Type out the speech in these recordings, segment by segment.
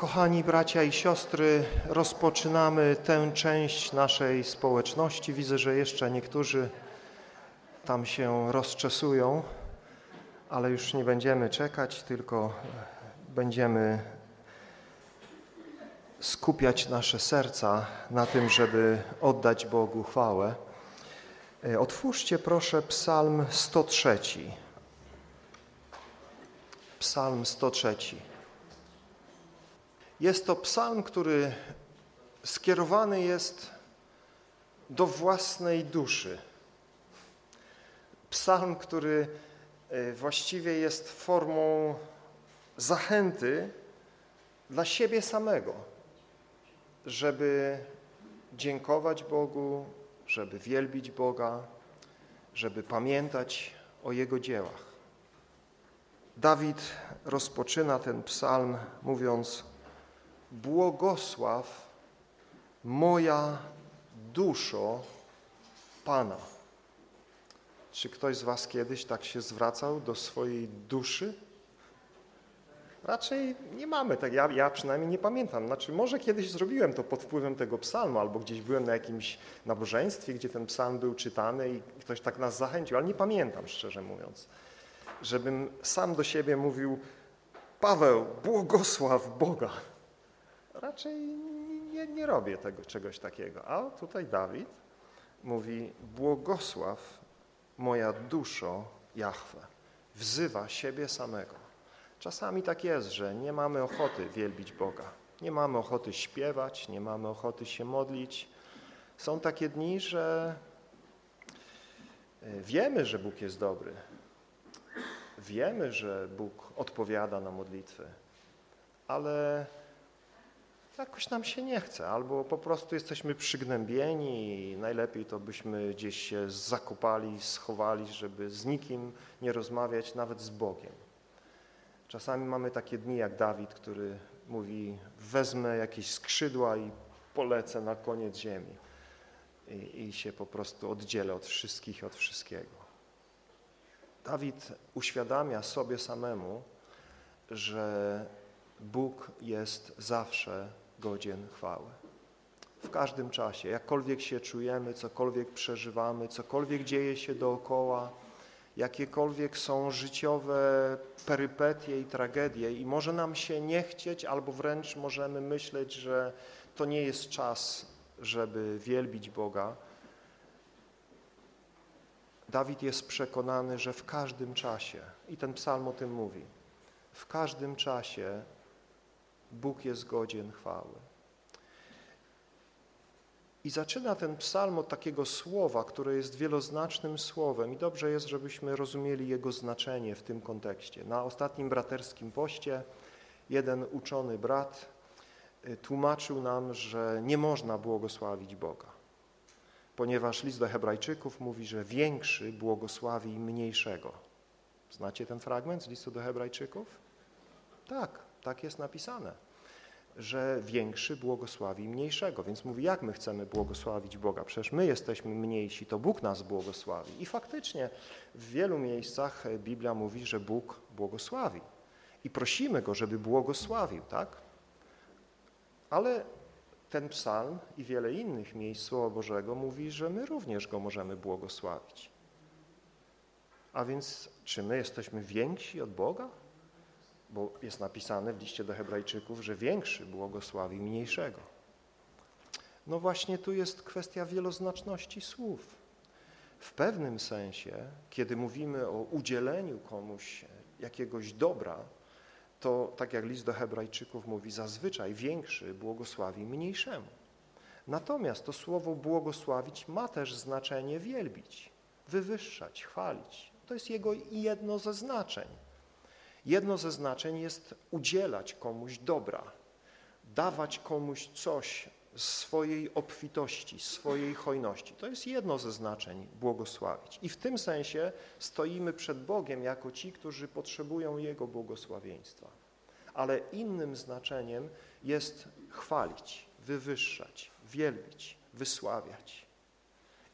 Kochani bracia i siostry, rozpoczynamy tę część naszej społeczności. Widzę, że jeszcze niektórzy tam się rozczesują, ale już nie będziemy czekać, tylko będziemy skupiać nasze serca na tym, żeby oddać Bogu chwałę. Otwórzcie proszę Psalm 103. Psalm 103. Jest to psalm, który skierowany jest do własnej duszy. Psalm, który e, właściwie jest formą zachęty dla siebie samego, żeby dziękować Bogu, żeby wielbić Boga, żeby pamiętać o Jego dziełach. Dawid rozpoczyna ten psalm mówiąc Błogosław moja duszo Pana. Czy ktoś z was kiedyś tak się zwracał do swojej duszy? Raczej nie mamy tak, ja, ja przynajmniej nie pamiętam. Znaczy może kiedyś zrobiłem to pod wpływem tego psalmu, albo gdzieś byłem na jakimś nabożeństwie, gdzie ten psalm był czytany i ktoś tak nas zachęcił, ale nie pamiętam szczerze mówiąc, żebym sam do siebie mówił Paweł, błogosław Boga. Raczej nie, nie robię tego, czegoś takiego. A tutaj Dawid mówi, błogosław moja duszo Jahwe. Wzywa siebie samego. Czasami tak jest, że nie mamy ochoty wielbić Boga. Nie mamy ochoty śpiewać, nie mamy ochoty się modlić. Są takie dni, że e, wiemy, że Bóg jest dobry. Wiemy, że Bóg odpowiada na modlitwy, ale jakoś nam się nie chce, albo po prostu jesteśmy przygnębieni i najlepiej to byśmy gdzieś się zakopali, schowali, żeby z nikim nie rozmawiać, nawet z Bogiem. Czasami mamy takie dni jak Dawid, który mówi wezmę jakieś skrzydła i polecę na koniec ziemi i, i się po prostu oddzielę od wszystkich, od wszystkiego. Dawid uświadamia sobie samemu, że Bóg jest zawsze godzien chwały. W każdym czasie, jakkolwiek się czujemy, cokolwiek przeżywamy, cokolwiek dzieje się dookoła, jakiekolwiek są życiowe perypetie i tragedie i może nam się nie chcieć, albo wręcz możemy myśleć, że to nie jest czas, żeby wielbić Boga. Dawid jest przekonany, że w każdym czasie, i ten psalm o tym mówi, w każdym czasie Bóg jest godzien chwały. I zaczyna ten psalm od takiego słowa, które jest wieloznacznym słowem i dobrze jest, żebyśmy rozumieli jego znaczenie w tym kontekście. Na ostatnim braterskim poście jeden uczony brat y, tłumaczył nam, że nie można błogosławić Boga, ponieważ list do hebrajczyków mówi, że większy błogosławi mniejszego. Znacie ten fragment z listu do hebrajczyków? Tak, tak jest napisane, że większy błogosławi mniejszego. Więc mówi, jak my chcemy błogosławić Boga? Przecież my jesteśmy mniejsi, to Bóg nas błogosławi. I faktycznie w wielu miejscach Biblia mówi, że Bóg błogosławi. I prosimy Go, żeby błogosławił, tak? Ale ten psalm i wiele innych miejsc Słowa Bożego mówi, że my również Go możemy błogosławić. A więc czy my jesteśmy więksi od Boga? Bo jest napisane w liście do hebrajczyków, że większy błogosławi mniejszego. No właśnie tu jest kwestia wieloznaczności słów. W pewnym sensie, kiedy mówimy o udzieleniu komuś jakiegoś dobra, to tak jak list do hebrajczyków mówi, zazwyczaj większy błogosławi mniejszemu. Natomiast to słowo błogosławić ma też znaczenie wielbić, wywyższać, chwalić. To jest jego jedno ze znaczeń. Jedno ze znaczeń jest udzielać komuś dobra, dawać komuś coś z swojej obfitości, swojej hojności. To jest jedno ze znaczeń błogosławić. I w tym sensie stoimy przed Bogiem jako ci, którzy potrzebują Jego błogosławieństwa. Ale innym znaczeniem jest chwalić, wywyższać, wielbić, wysławiać.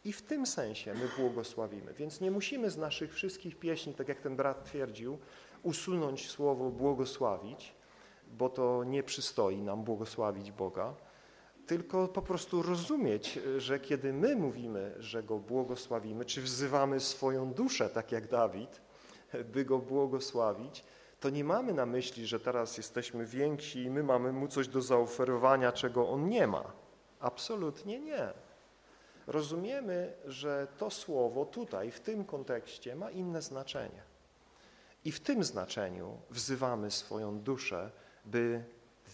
I w tym sensie my błogosławimy. Więc nie musimy z naszych wszystkich pieśni, tak jak ten brat twierdził, usunąć słowo błogosławić, bo to nie przystoi nam błogosławić Boga, tylko po prostu rozumieć, że kiedy my mówimy, że Go błogosławimy, czy wzywamy swoją duszę, tak jak Dawid, by Go błogosławić, to nie mamy na myśli, że teraz jesteśmy więksi i my mamy Mu coś do zaoferowania, czego On nie ma. Absolutnie nie. Rozumiemy, że to słowo tutaj, w tym kontekście ma inne znaczenie. I w tym znaczeniu wzywamy swoją duszę, by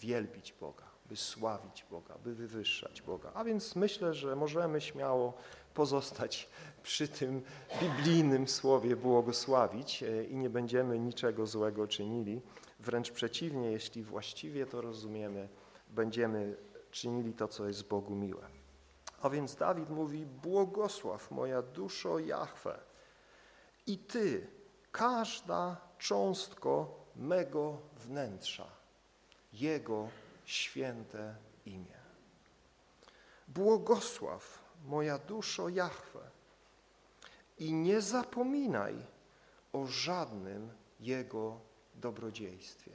wielbić Boga, by sławić Boga, by wywyższać Boga. A więc myślę, że możemy śmiało pozostać przy tym biblijnym słowie błogosławić e, i nie będziemy niczego złego czynili. Wręcz przeciwnie, jeśli właściwie to rozumiemy, będziemy czynili to, co jest Bogu miłe. A więc Dawid mówi, błogosław moja duszo Jahwe i Ty, każda cząstko mego wnętrza, Jego święte imię. Błogosław moja duszo Jahwe i nie zapominaj o żadnym Jego dobrodziejstwie.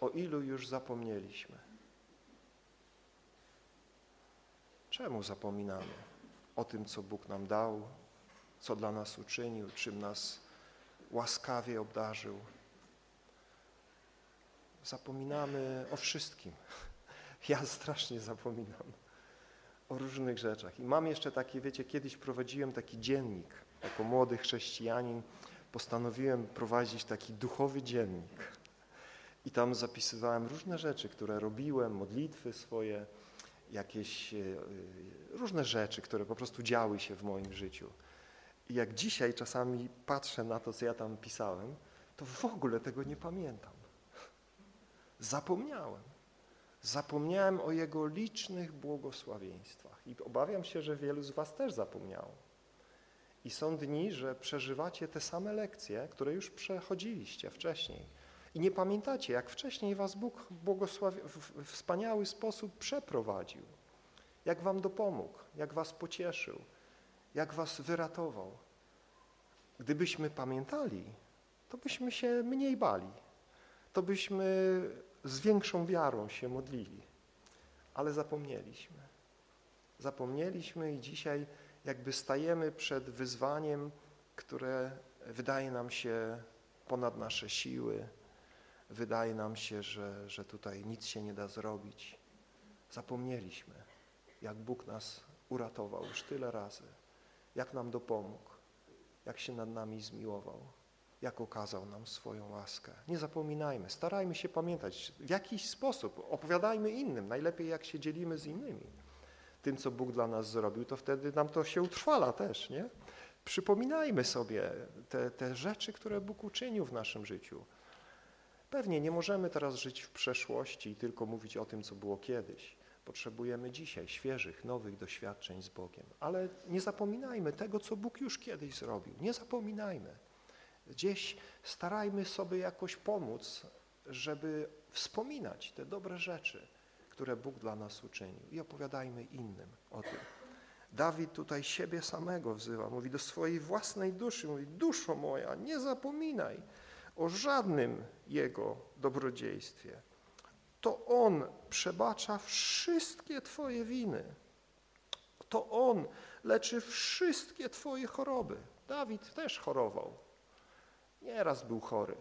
O ilu już zapomnieliśmy? Czemu zapominamy o tym, co Bóg nam dał, co dla nas uczynił, czym nas łaskawie obdarzył? Zapominamy o wszystkim. Ja strasznie zapominam o różnych rzeczach. I mam jeszcze takie, wiecie, kiedyś prowadziłem taki dziennik. Jako młody chrześcijanin postanowiłem prowadzić taki duchowy dziennik. I tam zapisywałem różne rzeczy, które robiłem, modlitwy swoje, jakieś e, e, różne rzeczy, które po prostu działy się w moim życiu. Jak dzisiaj czasami patrzę na to, co ja tam pisałem, to w ogóle tego nie pamiętam. Zapomniałem. Zapomniałem o Jego licznych błogosławieństwach i obawiam się, że wielu z Was też zapomniało. I są dni, że przeżywacie te same lekcje, które już przechodziliście wcześniej. I nie pamiętacie, jak wcześniej Was Bóg błogosławi, w wspaniały sposób przeprowadził, jak Wam dopomógł, jak Was pocieszył, jak Was wyratował. Gdybyśmy pamiętali, to byśmy się mniej bali, to byśmy z większą wiarą się modlili, ale zapomnieliśmy. Zapomnieliśmy i dzisiaj jakby stajemy przed wyzwaniem, które wydaje nam się ponad nasze siły, wydaje nam się, że, że tutaj nic się nie da zrobić. Zapomnieliśmy, jak Bóg nas uratował już tyle razy, jak nam dopomógł, jak się nad nami zmiłował jak okazał nam swoją łaskę. Nie zapominajmy, starajmy się pamiętać w jakiś sposób, opowiadajmy innym, najlepiej jak się dzielimy z innymi tym, co Bóg dla nas zrobił, to wtedy nam to się utrwala też, nie? Przypominajmy sobie te, te rzeczy, które Bóg uczynił w naszym życiu. Pewnie nie możemy teraz żyć w przeszłości i tylko mówić o tym, co było kiedyś. Potrzebujemy dzisiaj świeżych, nowych doświadczeń z Bogiem. Ale nie zapominajmy tego, co Bóg już kiedyś zrobił. Nie zapominajmy. Gdzieś starajmy sobie jakoś pomóc, żeby wspominać te dobre rzeczy, które Bóg dla nas uczynił i opowiadajmy innym o tym. Dawid tutaj siebie samego wzywa, mówi do swojej własnej duszy, mówi duszo moja, nie zapominaj o żadnym Jego dobrodziejstwie. To On przebacza wszystkie Twoje winy. To On leczy wszystkie Twoje choroby. Dawid też chorował. Nieraz był chory,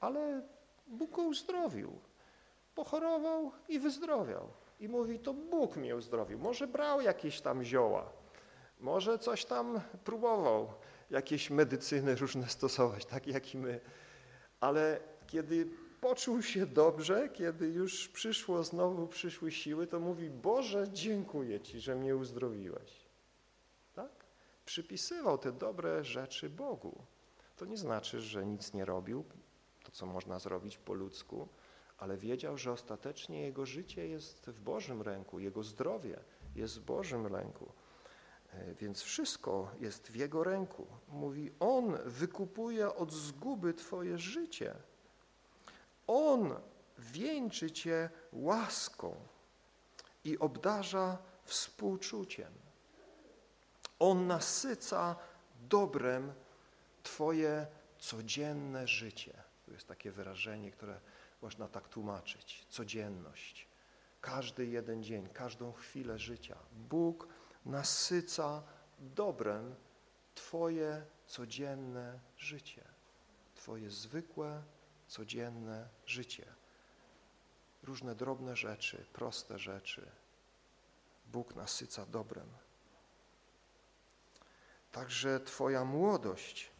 ale Bóg go uzdrowił. Pochorował i wyzdrowiał. I mówi, to Bóg mnie uzdrowił. Może brał jakieś tam zioła, może coś tam próbował, jakieś medycyny różne stosować, tak jak i my. Ale kiedy poczuł się dobrze, kiedy już przyszło, znowu przyszły siły, to mówi, Boże, dziękuję Ci, że mnie uzdrowiłeś. Tak? Przypisywał te dobre rzeczy Bogu. To nie znaczy, że nic nie robił, to co można zrobić po ludzku, ale wiedział, że ostatecznie jego życie jest w Bożym ręku, jego zdrowie jest w Bożym ręku. E, więc wszystko jest w Jego ręku. Mówi, On wykupuje od zguby Twoje życie. On wieńczy Cię łaską i obdarza współczuciem. On nasyca dobrem Twoje codzienne życie. Tu jest takie wyrażenie, które można tak tłumaczyć. Codzienność. Każdy jeden dzień, każdą chwilę życia. Bóg nasyca dobrem Twoje codzienne życie. Twoje zwykłe, codzienne życie. Różne drobne rzeczy, proste rzeczy. Bóg nasyca dobrem. Także Twoja młodość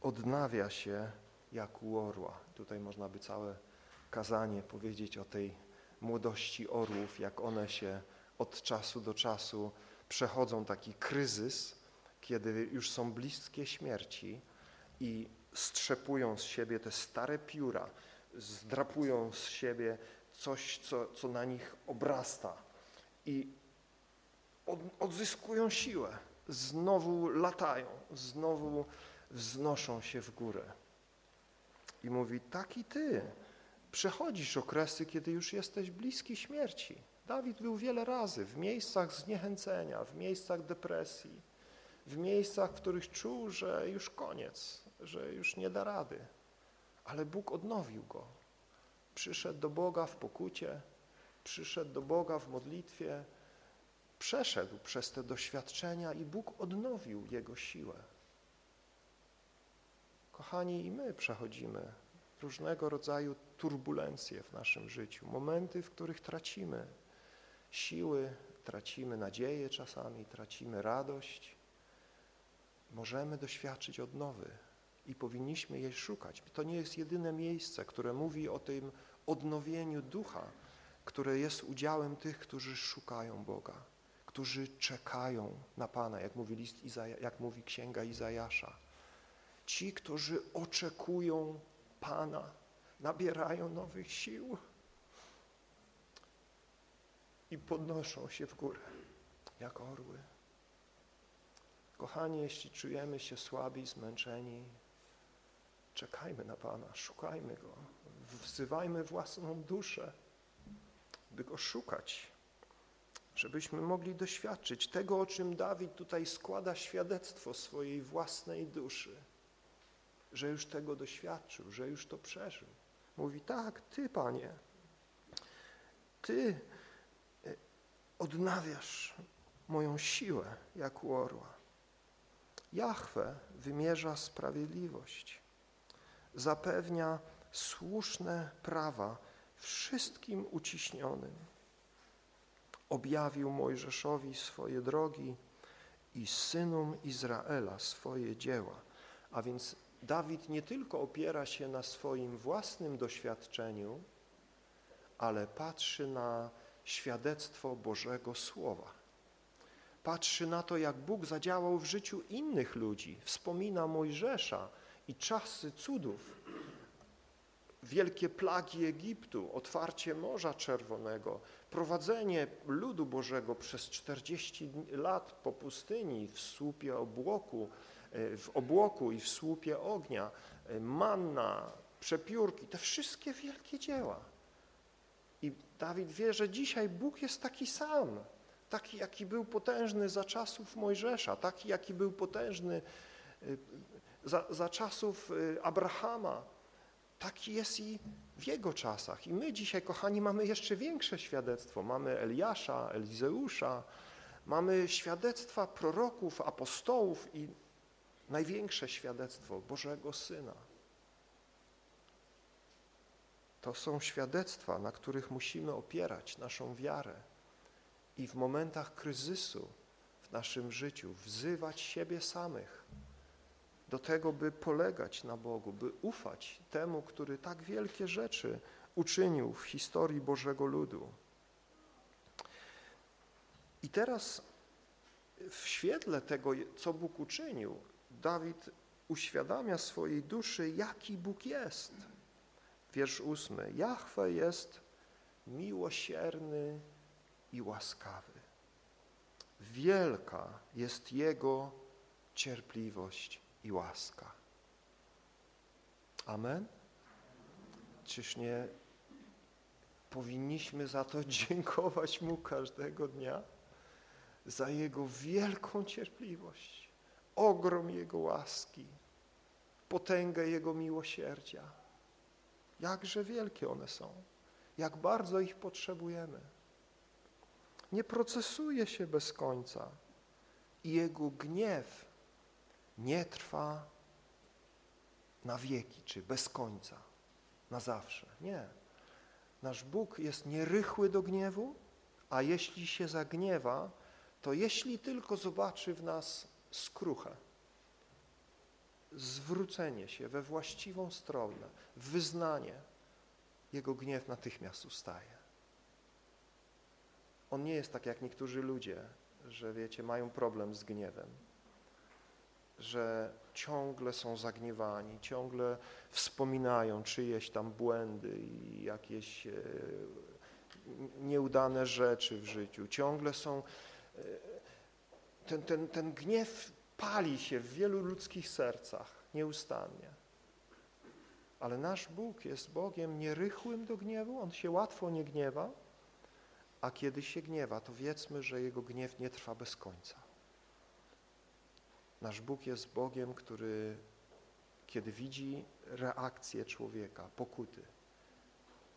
odnawia się jak u orła. Tutaj można by całe kazanie powiedzieć o tej młodości orłów, jak one się od czasu do czasu przechodzą taki kryzys, kiedy już są bliskie śmierci i strzepują z siebie te stare pióra, zdrapują z siebie coś, co, co na nich obrasta i od, odzyskują siłę, znowu latają, znowu wznoszą się w górę. I mówi, tak i ty przechodzisz okresy, kiedy już jesteś bliski śmierci. Dawid był wiele razy w miejscach zniechęcenia, w miejscach depresji, w miejscach, w których czuł, że już koniec, że już nie da rady. Ale Bóg odnowił go. Przyszedł do Boga w pokucie, przyszedł do Boga w modlitwie, przeszedł przez te doświadczenia i Bóg odnowił jego siłę. Kochani, i my przechodzimy różnego rodzaju turbulencje w naszym życiu, momenty, w których tracimy siły, tracimy nadzieję czasami, tracimy radość. Możemy doświadczyć odnowy i powinniśmy jej szukać. To nie jest jedyne miejsce, które mówi o tym odnowieniu ducha, które jest udziałem tych, którzy szukają Boga, którzy czekają na Pana, jak mówi, list Izaja, jak mówi księga Izajasza. Ci, którzy oczekują Pana, nabierają nowych sił i podnoszą się w górę, jak orły. Kochani, jeśli czujemy się słabi, zmęczeni, czekajmy na Pana, szukajmy Go, wzywajmy własną duszę, by Go szukać, żebyśmy mogli doświadczyć tego, o czym Dawid tutaj składa świadectwo swojej własnej duszy, że już tego doświadczył, że już to przeżył. Mówi, tak, Ty, Panie, Ty e, odnawiasz moją siłę jak u orła. Jahwe wymierza sprawiedliwość, zapewnia słuszne prawa wszystkim uciśnionym. Objawił Mojżeszowi swoje drogi i synom Izraela swoje dzieła. A więc Dawid nie tylko opiera się na swoim własnym doświadczeniu, ale patrzy na świadectwo Bożego Słowa. Patrzy na to, jak Bóg zadziałał w życiu innych ludzi. Wspomina Mojżesza i czasy cudów, wielkie plagi Egiptu, otwarcie Morza Czerwonego, prowadzenie ludu Bożego przez 40 lat po pustyni w słupie obłoku, e, w obłoku i w słupie ognia, e, manna, przepiórki, te wszystkie wielkie dzieła. I Dawid wie, że dzisiaj Bóg jest taki sam, taki jaki był potężny za czasów Mojżesza, taki jaki był potężny e, za, za czasów Abrahama, taki jest i w jego czasach. I my dzisiaj, kochani, mamy jeszcze większe świadectwo. Mamy Eliasza, Elizeusza, mamy świadectwa proroków, apostołów i największe świadectwo Bożego Syna. To są świadectwa, na których musimy opierać naszą wiarę i w momentach kryzysu w naszym życiu wzywać siebie samych, do tego, by polegać na Bogu, by ufać temu, który tak wielkie rzeczy uczynił w historii Bożego Ludu. I teraz w świetle tego, co Bóg uczynił, Dawid uświadamia swojej duszy, jaki Bóg jest. Wiersz ósmy. Jahwe jest miłosierny i łaskawy. Wielka jest Jego cierpliwość i łaska. Amen? Czyż nie powinniśmy za to dziękować Mu każdego dnia? Za Jego wielką cierpliwość, ogrom Jego łaski, potęgę Jego miłosierdzia. Jakże wielkie one są, jak bardzo ich potrzebujemy. Nie procesuje się bez końca i Jego gniew nie trwa na wieki, czy bez końca, na zawsze. Nie. Nasz Bóg jest nierychły do gniewu, a jeśli się zagniewa, to jeśli tylko zobaczy w nas skruchę, zwrócenie się we właściwą stronę, wyznanie, Jego gniew natychmiast ustaje. On nie jest tak jak niektórzy ludzie, że wiecie, mają problem z gniewem, że ciągle są zagniewani, ciągle wspominają czyjeś tam błędy i jakieś e, nieudane rzeczy w życiu. Ciągle są, e, ten, ten, ten gniew pali się w wielu ludzkich sercach nieustannie. Ale nasz Bóg jest Bogiem nierychłym do gniewu, On się łatwo nie gniewa, a kiedy się gniewa, to wiedzmy, że Jego gniew nie trwa bez końca. Nasz Bóg jest Bogiem, który kiedy widzi reakcję człowieka, pokuty,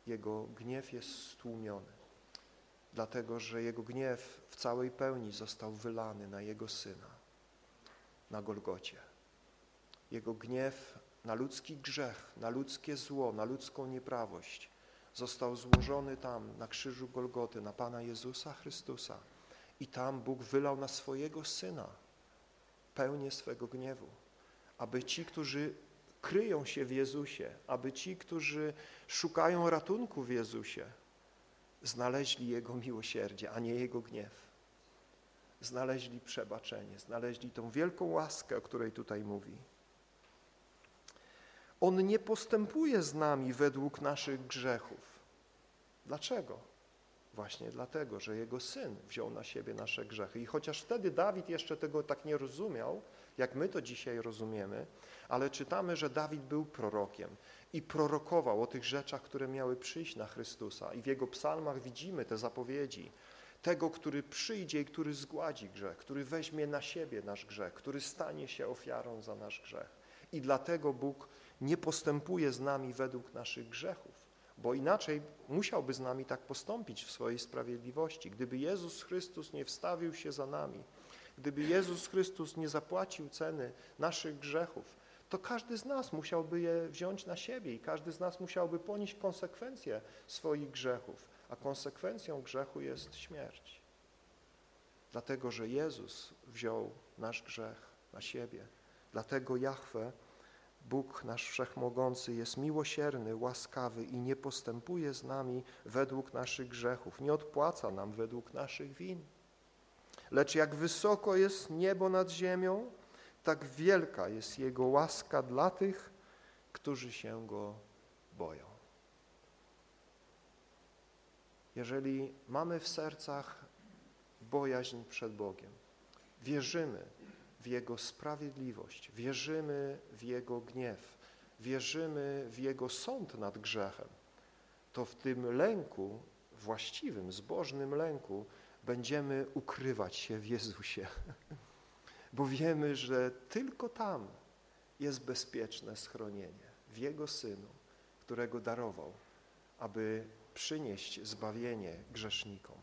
Jego gniew jest stłumiony, dlatego że Jego gniew w całej pełni został wylany na Jego Syna, na Golgocie. Jego gniew na ludzki grzech, na ludzkie zło, na ludzką nieprawość został złożony tam na krzyżu Golgoty, na Pana Jezusa Chrystusa i tam Bóg wylał na swojego Syna pełnię swego gniewu, aby ci, którzy kryją się w Jezusie, aby ci, którzy szukają ratunku w Jezusie, znaleźli Jego miłosierdzie, a nie Jego gniew. Znaleźli przebaczenie, znaleźli tą wielką łaskę, o której tutaj mówi. On nie postępuje z nami według naszych grzechów. Dlaczego? Właśnie dlatego, że Jego Syn wziął na siebie nasze grzechy. I chociaż wtedy Dawid jeszcze tego tak nie rozumiał, jak my to dzisiaj rozumiemy, ale czytamy, że Dawid był prorokiem i prorokował o tych rzeczach, które miały przyjść na Chrystusa. I w jego psalmach widzimy te zapowiedzi tego, który przyjdzie i który zgładzi grzech, który weźmie na siebie nasz grzech, który stanie się ofiarą za nasz grzech. I dlatego Bóg nie postępuje z nami według naszych grzechów, bo inaczej musiałby z nami tak postąpić w swojej sprawiedliwości. Gdyby Jezus Chrystus nie wstawił się za nami, gdyby Jezus Chrystus nie zapłacił ceny naszych grzechów, to każdy z nas musiałby je wziąć na siebie i każdy z nas musiałby ponieść konsekwencje swoich grzechów, a konsekwencją grzechu jest śmierć. Dlatego, że Jezus wziął nasz grzech na siebie. Dlatego Jahwe Bóg nasz Wszechmogący jest miłosierny, łaskawy i nie postępuje z nami według naszych grzechów, nie odpłaca nam według naszych win. Lecz jak wysoko jest niebo nad ziemią, tak wielka jest Jego łaska dla tych, którzy się Go boją. Jeżeli mamy w sercach bojaźń przed Bogiem, wierzymy, w Jego sprawiedliwość, wierzymy w Jego gniew, wierzymy w Jego sąd nad grzechem, to w tym lęku, właściwym, zbożnym lęku, będziemy ukrywać się w Jezusie, bo wiemy, że tylko tam jest bezpieczne schronienie, w Jego Synu, którego darował, aby przynieść zbawienie grzesznikom.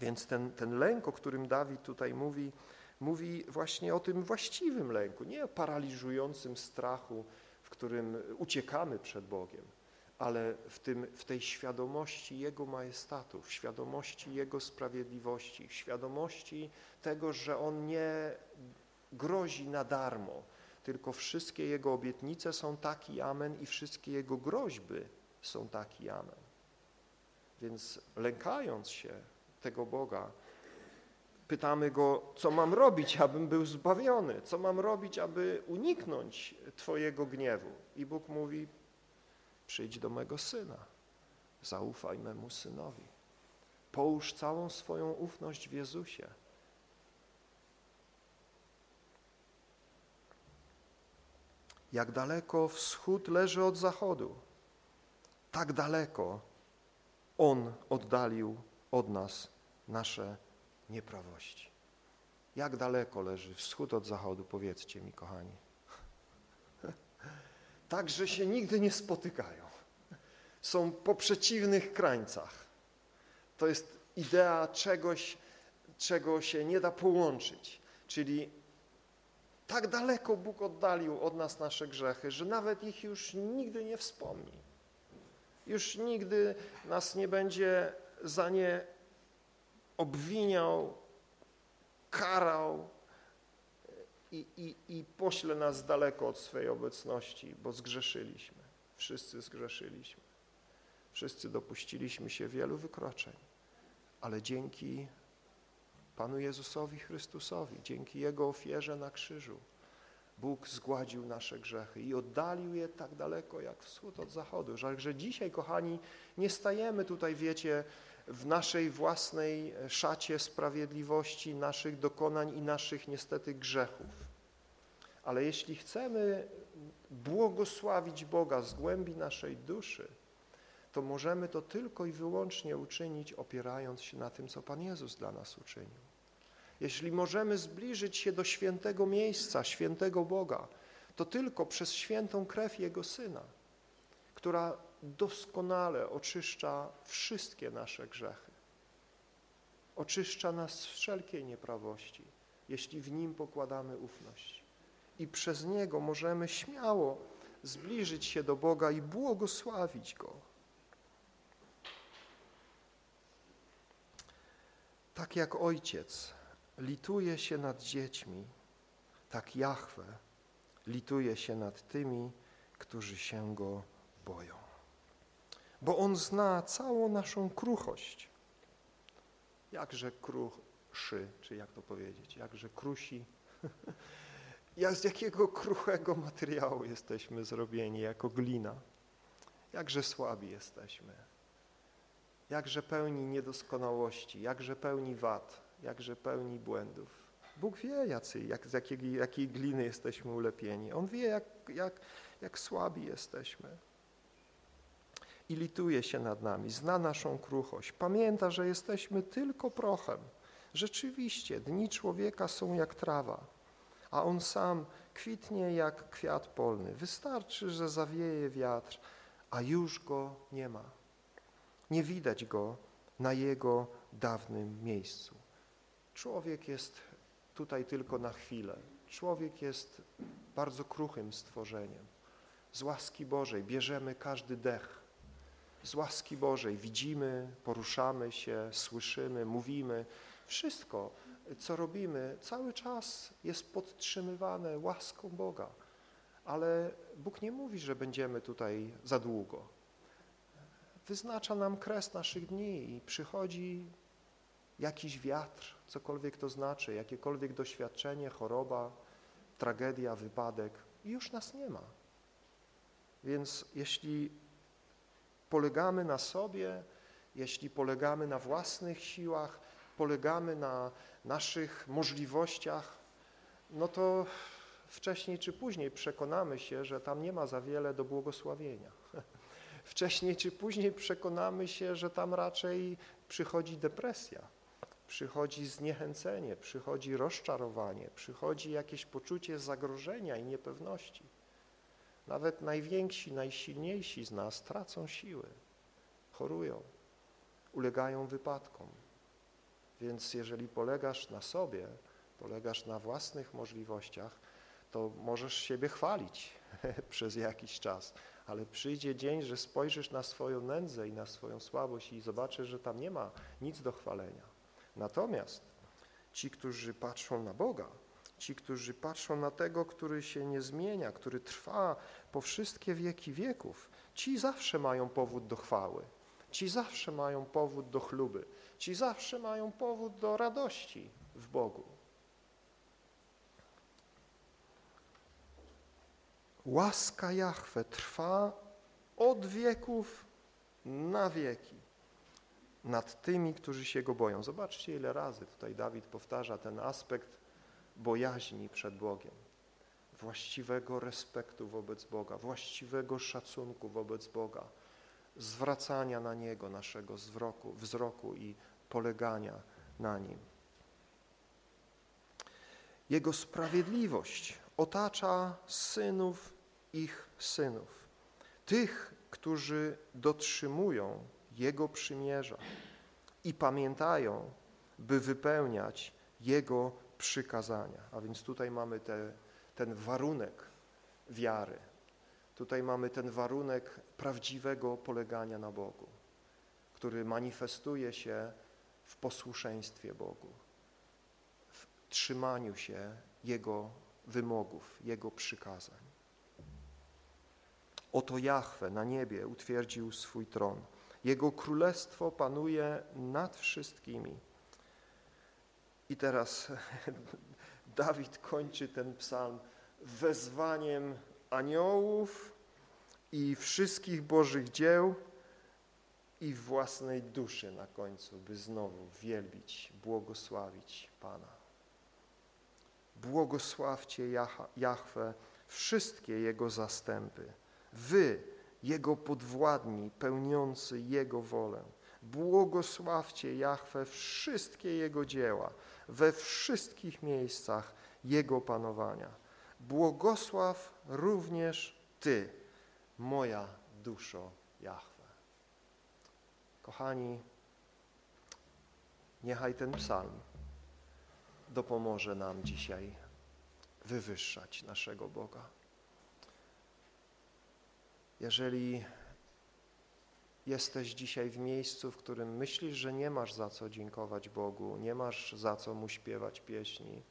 Więc ten, ten lęk, o którym Dawid tutaj mówi, mówi właśnie o tym właściwym lęku, nie o paraliżującym strachu, w którym uciekamy przed Bogiem, ale w, tym, w tej świadomości Jego majestatu, w świadomości Jego sprawiedliwości, w świadomości tego, że On nie grozi na darmo, tylko wszystkie Jego obietnice są taki amen i wszystkie Jego groźby są taki amen. Więc lękając się tego Boga, Pytamy Go, co mam robić, abym był zbawiony, co mam robić, aby uniknąć Twojego gniewu. I Bóg mówi, przyjdź do mego Syna, zaufaj memu Synowi. Połóż całą swoją ufność w Jezusie. Jak daleko wschód leży od zachodu, tak daleko On oddalił od nas nasze nieprawości. Jak daleko leży wschód od zachodu, powiedzcie mi, kochani. tak, że się nigdy nie spotykają. są po przeciwnych krańcach. To jest idea czegoś, czego się nie da połączyć, czyli tak daleko Bóg oddalił od nas nasze grzechy, że nawet ich już nigdy nie wspomni. Już nigdy nas nie będzie za nie obwiniał, karał i, i, i pośle nas daleko od swojej obecności, bo zgrzeszyliśmy. Wszyscy zgrzeszyliśmy. Wszyscy dopuściliśmy się wielu wykroczeń, ale dzięki Panu Jezusowi Chrystusowi, dzięki Jego ofierze na krzyżu, Bóg zgładził nasze grzechy i oddalił je tak daleko jak wschód od zachodu. Że dzisiaj, kochani, nie stajemy tutaj, wiecie, w naszej własnej szacie sprawiedliwości, naszych dokonań i naszych niestety grzechów. Ale jeśli chcemy błogosławić Boga z głębi naszej duszy, to możemy to tylko i wyłącznie uczynić opierając się na tym, co Pan Jezus dla nas uczynił. Jeśli możemy zbliżyć się do świętego miejsca, świętego Boga, to tylko przez świętą krew Jego Syna, która doskonale oczyszcza wszystkie nasze grzechy. Oczyszcza nas z wszelkiej nieprawości, jeśli w Nim pokładamy ufność. I przez Niego możemy śmiało zbliżyć się do Boga i błogosławić Go. Tak jak Ojciec lituje się nad dziećmi, tak Jahwe lituje się nad tymi, którzy się Go boją. Bo On zna całą naszą kruchość. Jakże kruszy, czy jak to powiedzieć, jakże krusi. Jak z jakiego kruchego materiału jesteśmy zrobieni, jako glina. Jakże słabi jesteśmy. Jakże pełni niedoskonałości, jakże pełni wad jakże pełni błędów. Bóg wie, jacy, jak, z jakiej, jakiej gliny jesteśmy ulepieni. On wie, jak, jak, jak słabi jesteśmy. I lituje się nad nami, zna naszą kruchość. Pamięta, że jesteśmy tylko prochem. Rzeczywiście, dni człowieka są jak trawa, a on sam kwitnie jak kwiat polny. Wystarczy, że zawieje wiatr, a już go nie ma. Nie widać go na jego dawnym miejscu. Człowiek jest tutaj tylko na chwilę. Człowiek jest bardzo kruchym stworzeniem. Z łaski Bożej bierzemy każdy dech. Z łaski Bożej widzimy, poruszamy się, słyszymy, mówimy. Wszystko, co robimy, cały czas jest podtrzymywane łaską Boga. Ale Bóg nie mówi, że będziemy tutaj za długo. Wyznacza nam kres naszych dni i przychodzi jakiś wiatr, cokolwiek to znaczy, jakiekolwiek doświadczenie, choroba, tragedia, wypadek i już nas nie ma. Więc jeśli polegamy na sobie, jeśli polegamy na własnych siłach, polegamy na naszych możliwościach, no to wcześniej czy później przekonamy się, że tam nie ma za wiele do błogosławienia. Wcześniej czy później przekonamy się, że tam raczej przychodzi depresja przychodzi zniechęcenie, przychodzi rozczarowanie, przychodzi jakieś poczucie zagrożenia i niepewności. Nawet najwięksi, najsilniejsi z nas tracą siły, chorują, ulegają wypadkom. Więc jeżeli polegasz na sobie, polegasz na własnych możliwościach, to możesz siebie chwalić przez jakiś czas, ale przyjdzie dzień, że spojrzysz na swoją nędzę i na swoją słabość i zobaczysz, że tam nie ma nic do chwalenia. Natomiast ci, którzy patrzą na Boga, ci, którzy patrzą na tego, który się nie zmienia, który trwa po wszystkie wieki wieków, ci zawsze mają powód do chwały, ci zawsze mają powód do chluby, ci zawsze mają powód do radości w Bogu. Łaska Jahwe trwa od wieków na wieki nad tymi, którzy się Go boją. Zobaczcie, ile razy tutaj Dawid powtarza ten aspekt bojaźni przed Bogiem, właściwego respektu wobec Boga, właściwego szacunku wobec Boga, zwracania na Niego naszego wzroku, wzroku i polegania na Nim. Jego sprawiedliwość otacza synów ich synów, tych, którzy dotrzymują Jego przymierza i pamiętają, by wypełniać Jego przykazania. A więc tutaj mamy te, ten warunek wiary. Tutaj mamy ten warunek prawdziwego polegania na Bogu, który manifestuje się w posłuszeństwie Bogu, w trzymaniu się Jego wymogów, Jego przykazań. Oto Jahwe na niebie utwierdził swój tron. Jego królestwo panuje nad wszystkimi. I teraz Dawid kończy ten psalm wezwaniem aniołów i wszystkich Bożych dzieł i własnej duszy na końcu, by znowu wielbić, błogosławić Pana. Błogosławcie Jahwe wszystkie Jego zastępy, wy, Jego podwładni, pełniący Jego wolę. Błogosławcie Jahwe wszystkie Jego dzieła, we wszystkich miejscach Jego panowania. Błogosław również Ty, moja duszo Jahwe. Kochani, niechaj ten psalm dopomoże nam dzisiaj wywyższać naszego Boga. Jeżeli jesteś dzisiaj w miejscu, w którym myślisz, że nie masz za co dziękować Bogu, nie masz za co Mu śpiewać pieśni,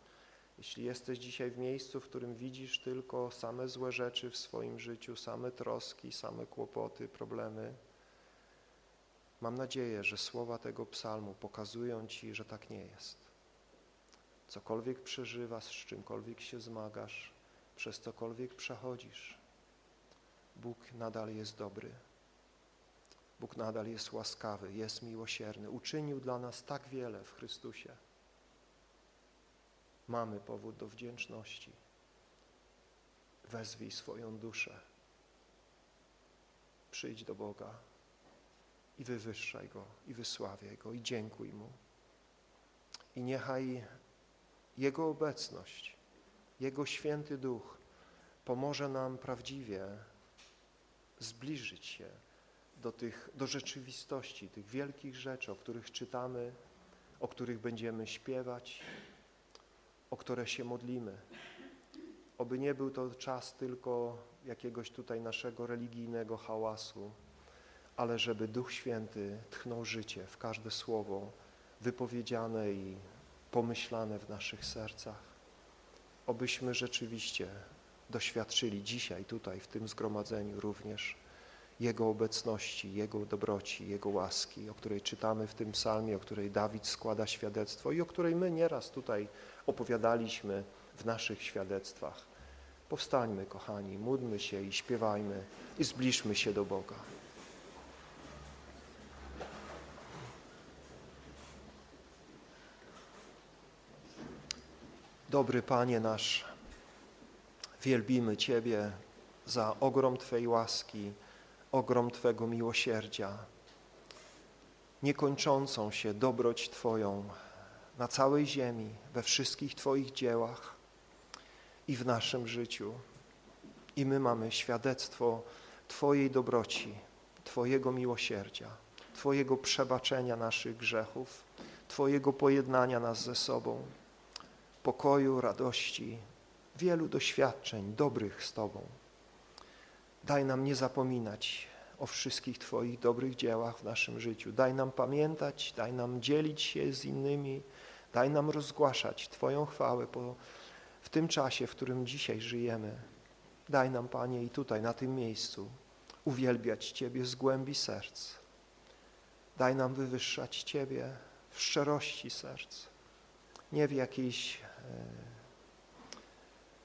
jeśli jesteś dzisiaj w miejscu, w którym widzisz tylko same złe rzeczy w swoim życiu, same troski, same kłopoty, problemy, mam nadzieję, że słowa tego psalmu pokazują Ci, że tak nie jest. Cokolwiek przeżywasz, z czymkolwiek się zmagasz, przez cokolwiek przechodzisz, Bóg nadal jest dobry. Bóg nadal jest łaskawy, jest miłosierny. Uczynił dla nas tak wiele w Chrystusie. Mamy powód do wdzięczności. Wezwij swoją duszę. Przyjdź do Boga i wywyższaj Go, i wysławiaj Go, i dziękuj Mu. I niechaj Jego obecność, Jego święty duch pomoże nam prawdziwie zbliżyć się do, tych, do rzeczywistości, tych wielkich rzeczy, o których czytamy, o których będziemy śpiewać, o które się modlimy. Oby nie był to czas tylko jakiegoś tutaj naszego religijnego hałasu, ale żeby Duch Święty tchnął życie w każde słowo wypowiedziane i pomyślane w naszych sercach. Obyśmy rzeczywiście doświadczyli dzisiaj tutaj w tym zgromadzeniu również Jego obecności, Jego dobroci, Jego łaski, o której czytamy w tym psalmie, o której Dawid składa świadectwo i o której my nieraz tutaj opowiadaliśmy w naszych świadectwach. Powstańmy, kochani, módlmy się i śpiewajmy i zbliżmy się do Boga. Dobry Panie nasz, wielbimy Ciebie za ogrom Twojej łaski, ogrom Twego miłosierdzia, niekończącą się dobroć Twoją na całej ziemi, we wszystkich Twoich dziełach i w naszym życiu. I my mamy świadectwo Twojej dobroci, Twojego miłosierdzia, Twojego przebaczenia naszych grzechów, Twojego pojednania nas ze sobą, pokoju, radości, wielu doświadczeń dobrych z Tobą. Daj nam nie zapominać o wszystkich Twoich dobrych dziełach w naszym życiu. Daj nam pamiętać, daj nam dzielić się z innymi, daj nam rozgłaszać Twoją chwałę po, w tym czasie, w którym dzisiaj żyjemy. Daj nam, Panie, i tutaj, na tym miejscu, uwielbiać Ciebie z głębi serc. Daj nam wywyższać Ciebie w szczerości serc, nie w jakiejś e,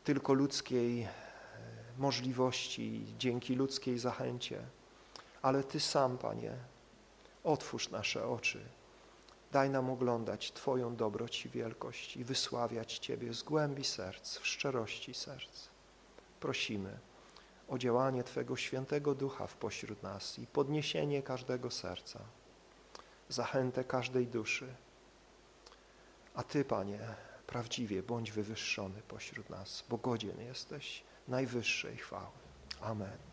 tylko ludzkiej możliwości, dzięki ludzkiej zachęcie, ale Ty sam, Panie, otwórz nasze oczy, daj nam oglądać Twoją dobroć i wielkość i wysławiać Ciebie z głębi serc, w szczerości serc. Prosimy o działanie Twego świętego ducha w pośród nas i podniesienie każdego serca, zachętę każdej duszy. A Ty, Panie, prawdziwie bądź wywyższony pośród nas, bo godzien jesteś najwyższej chwały. Amen.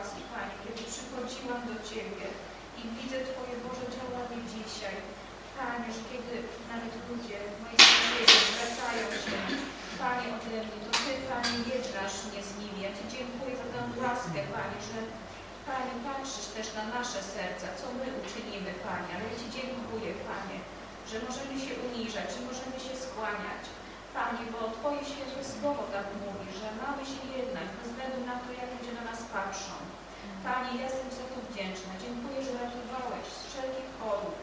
Sytuacji, Panie, kiedy przychodziłam do Ciebie i widzę Twoje Boże działanie dzisiaj. Panie, że kiedy nawet ludzie, moi sąsiedzi zwracają się, Panie, ode mnie, to Ty, Panie, jednasz mnie z nimi. Ja Ci dziękuję za tę łaskę, Panie, że Panie, patrzysz też na nasze serca, co my uczynimy, Panie, ale ja Ci dziękuję, Panie, że możemy się uniżać, że możemy się skłaniać. Panie, bo Twoje święte słowo tak mówi, że mamy się jednać bez względu na to, jak ludzie na nas patrzą. Panie, jestem za to wdzięczna. Dziękuję, że ratowałeś z wszelkich chorób,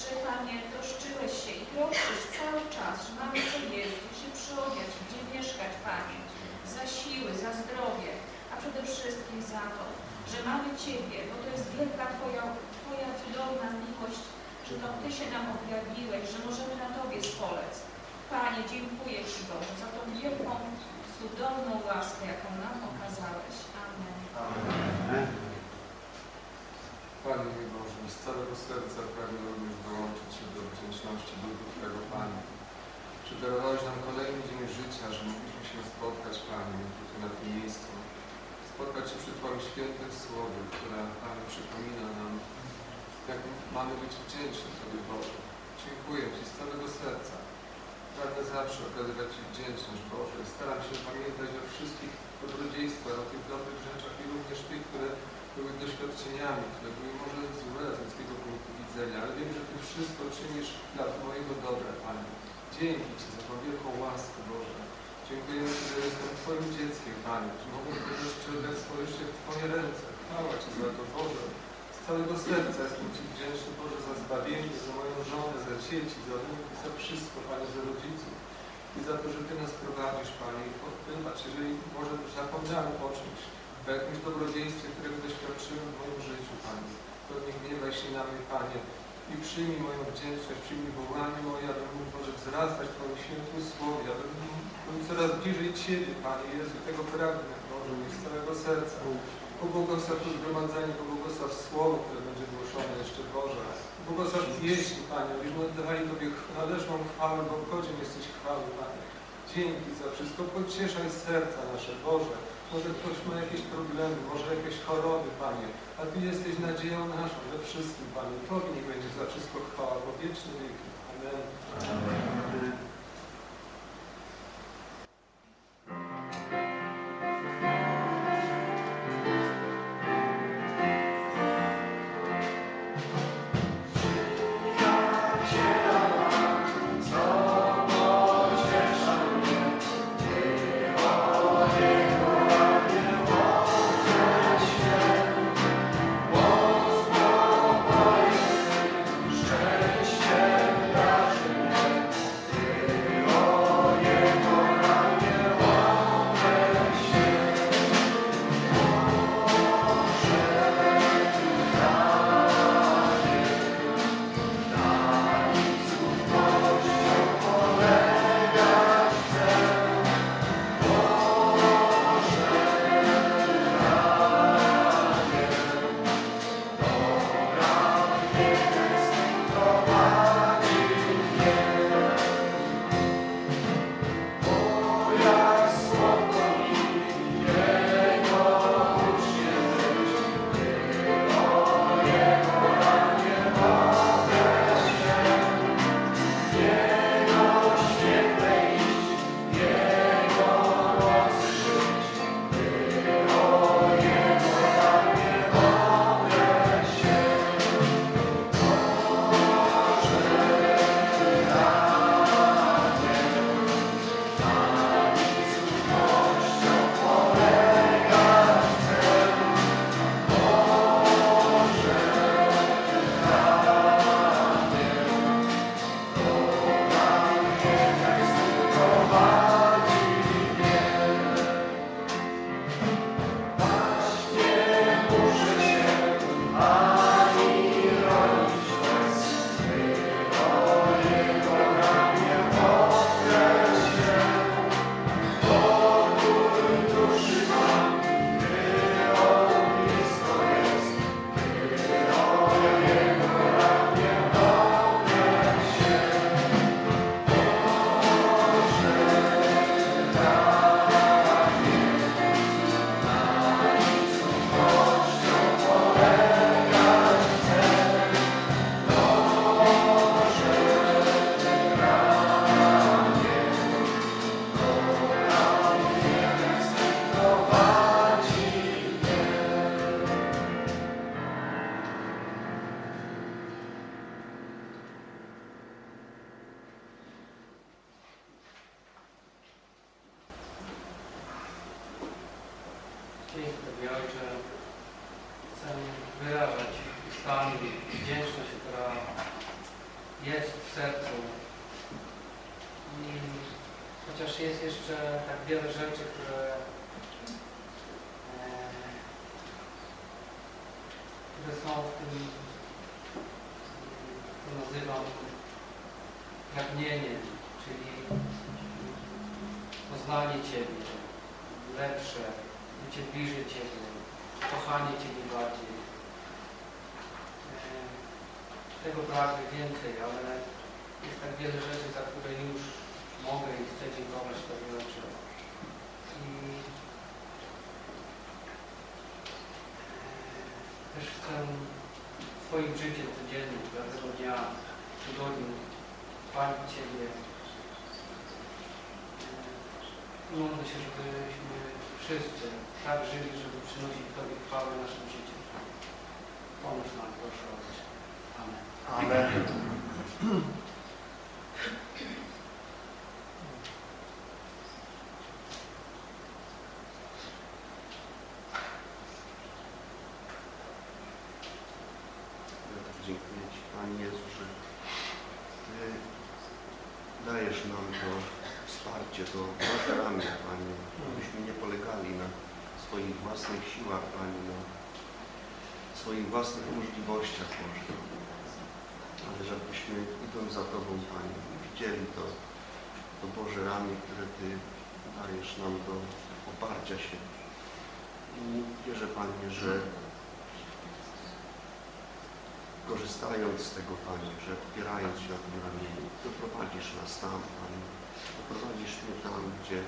że Panie, troszczyłeś się i troszczysz cały czas, że mamy co jeść, gdzie się przyodziać, gdzie mieszkać, Panie, za siły, za zdrowie, a przede wszystkim za to, że mamy Ciebie, bo to jest wielka Twoja, Twoja cudowna miłość, że to Ty się nam objawiłeś, że możemy na Tobie spolec. Panie, dziękuję Ci Boże za tą wielką, cudowną łaskę, jaką nam okazałeś. Panie Boże, z całego serca pragnę również dołączyć się do wdzięczności do Twojego Panie, że darowałeś nam kolejny dzień życia, że mogliśmy się spotkać, Panie, tutaj na tym miejscu. Spotkać się przy Twoim świętym Słowie, które, Panie, przypomina nam, jak mamy być wdzięczni Tobie, Boże. Dziękuję Ci z całego serca. Pragnę zawsze okazywać Ci wdzięczność, Boże. Staram się pamiętać o wszystkich dobrodziejstwach, o tych dobrych rzeczach i również tych, które były doświadczeniami, które były może złe z ludzkiego punktu widzenia, ale wiem, że Ty wszystko czynisz dla mojego dobra, Panie. Dzięki Ci za tą wielką łaskę, Boże. Dziękuję Ci, że jestem Twoim dzieckiem, Panie, że mogę oddać swoje życie w Twoje ręce. Chwała Ci za to, Boże. Z całego serca jestem Ci wdzięczny, Boże, za zbawienie, za moją żonę, za dzieci, za, za wszystko, Panie, za rodziców. I za to, że Ty nas prowadzisz, Panie, i podpywać, jeżeli może zapomniałem o czymś, o jakimś dobrodziejstwie, którego doświadczyłem w moim życiu, Panie. To nie gniewaj się na mnie, Panie, i przyjmij moją wdzięczność, przyjmij wołanie moje, abym mógł Boże wzrastać w Twoim świętym słowie, abym był coraz bliżej Ciebie, Panie Jezu, tego pragnę, Boże, mi z całego serca. Pobłogosław to zgromadzenie, pobłogosław słowo, które będzie głoszone jeszcze, Boże. Pobłogosław pieśni, Panie, abyśmy oddawali Tobie należną chwałę, bo godzien jesteś chwały, Panie. Dzięki za wszystko, pocieszaj serca nasze, Boże. Może ktoś ma jakieś problemy, może jakieś choroby, Panie, a Ty jesteś nadzieją naszą we wszystkim, Panie. Tobie niech będzie za wszystko chwała, bo wieczny wieki. Amen. Amen. Też chcę swoim życiem codziennym, każdego dnia, tygodniu chwalić Ciebie. E, Módlę się, żebyśmy wszyscy tak żyli, żeby przynosić Tobie chwałę naszym życiem. Pomóż nam, proszę Ojcze. Amen. Amen. Ja tak dziękuję Ci, Panie Jezu, że Ty dajesz nam to wsparcie, to Boże ramię, Panie, abyśmy nie polegali na swoich własnych siłach, Panie, na swoich własnych możliwościach, Boże. Ale żebyśmy idąc za Tobą, Panie, widzieli to, to Boże ramię, które Ty dajesz nam do oparcia się. I wierzę, Panie, że korzystając z tego, Panie, że opierając się na tym ramieniu, doprowadzisz nas tam, Panie, doprowadzisz mnie tam, gdzie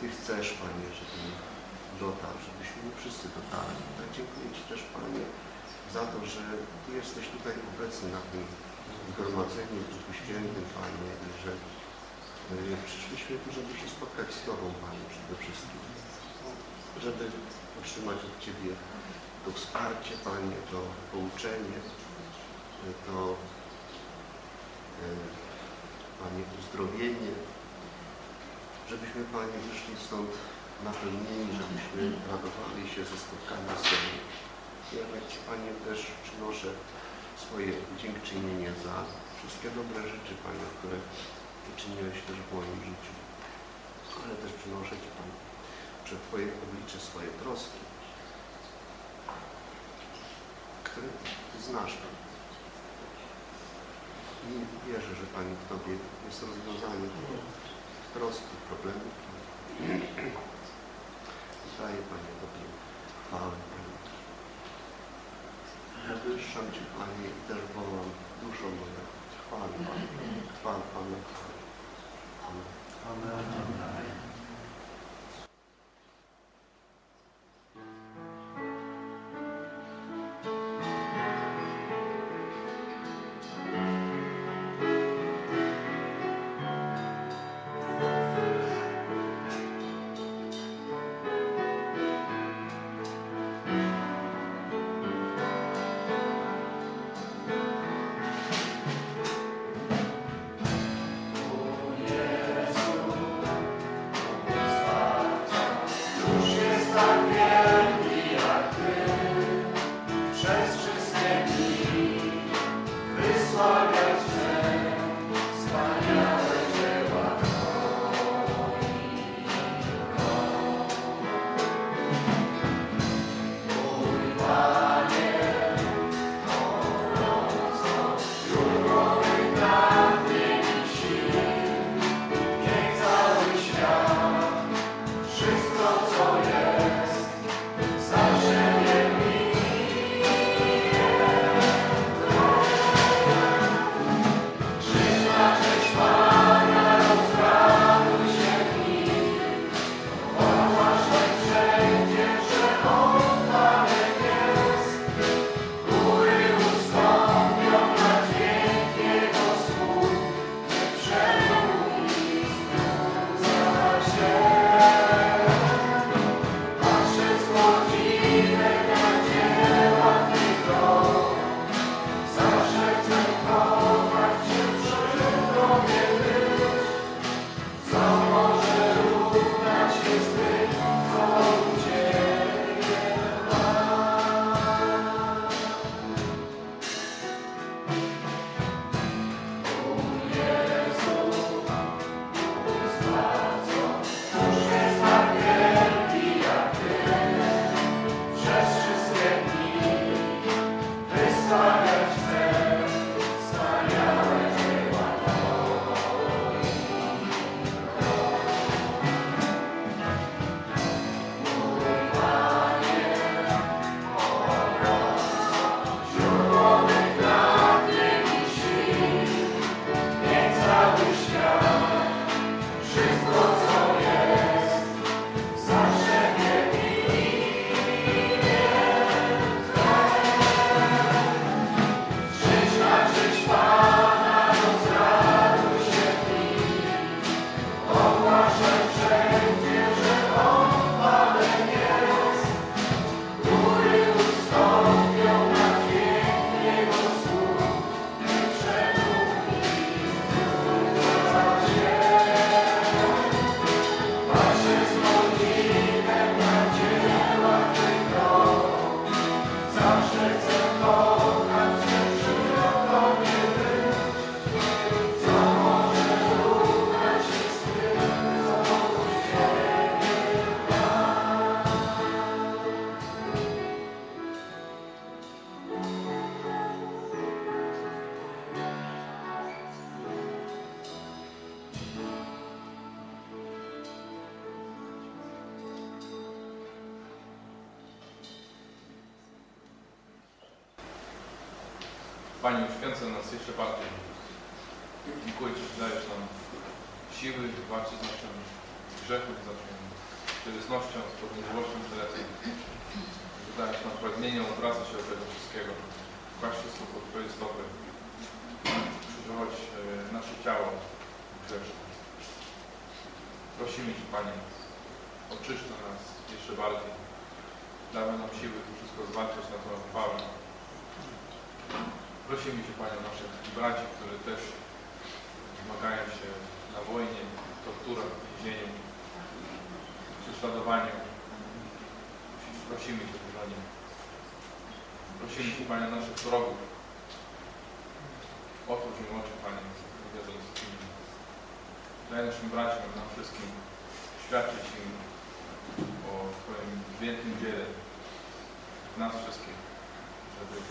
Ty chcesz, Panie, żebym dotarł, żebyśmy my wszyscy dotarli. Tak dziękuję Ci też, Panie, za to, że Ty jesteś tutaj obecny na tym zgromadzeniu Duchu Świętym, Panie, że e, przyszliśmy tu, żeby się spotkać z Tobą, Panie, przede wszystkim, żeby otrzymać od Ciebie to wsparcie, Panie, to pouczenie, to e, Panie uzdrowienie, żebyśmy Panie wyszli stąd napełnieni, żebyśmy radowali się ze spotkania z Tobą. Ja tak Ci Panie też przynoszę swoje dziękczynienie za wszystkie dobre rzeczy, Panie, które uczyniłeś też w moim życiu. Ale też przynoszę Ci Panie przed Twoje oblicze swoje troski, które Ty znasz. I wierzę, że Panie w Tobie jest rozwiązanie troski, problemów. Daję Panie Tobie chwałę, Panie. Wywyższam Cię, Panie, i też wołam duszą moją. Chwal Panie, chwal Pana. Amen. Amen. Jezu,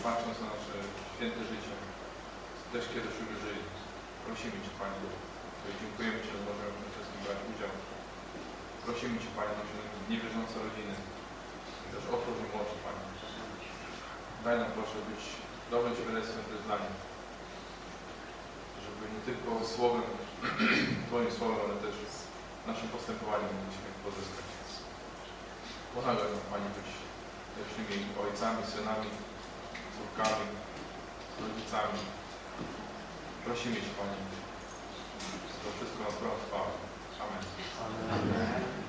patrząc na nasze święte życie, też kiedyś uwierzyli. Prosimy Cię, Panie, dziękujemy Ci, że możemy w tym wszystkim brać udział. Prosimy Cię, Panie, nasze niewierzące rodziny. Też otwórz oczy, Panie. Daj nam proszę być dobrym świadectwem nich. Żeby nie tylko słowem, Twoim słowem, ale też naszym postępowaniem mogliśmy pozyskać. Pomagaj nam, Panie, być lepszymi ojcami, synami, córkami, rodzicami. Prosimy Cię, Panie, to wszystko na chwałę. Amen. Thank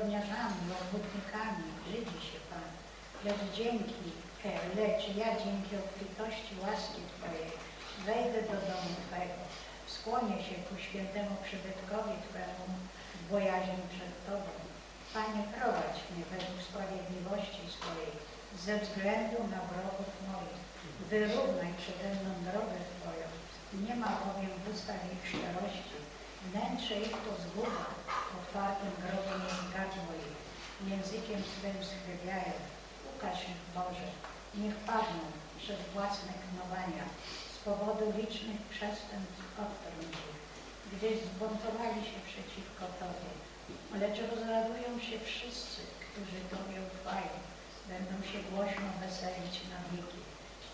zbrodniarzami, obłudnikami. Brzydzi się Pan. Lecz dzięki, e, lecz ja dzięki obfitości łaski Twojej wejdę do domu Twego. Skłonię się ku świętemu przybytkowi Twemu w przed Tobą. Panie, prowadź mnie według sprawiedliwości swojej, ze względu na wrogów moich. Wyrównaj przede mną drogę Twoją. Nie ma bowiem w ustach ich szczerości. Wnętrze ich to zguba, otwartym grobem jest gardło ich. Językiem swym schwybiają. Ukaż ich Boże. Niech padną przez własne knowania. Z powodu licznych przestępstw odtrąć ich. Gdyż zbuntowali się przeciwko Tobie. Lecz rozradują się wszyscy, którzy Tobie ufają. Będą się głośno weselić na wieki.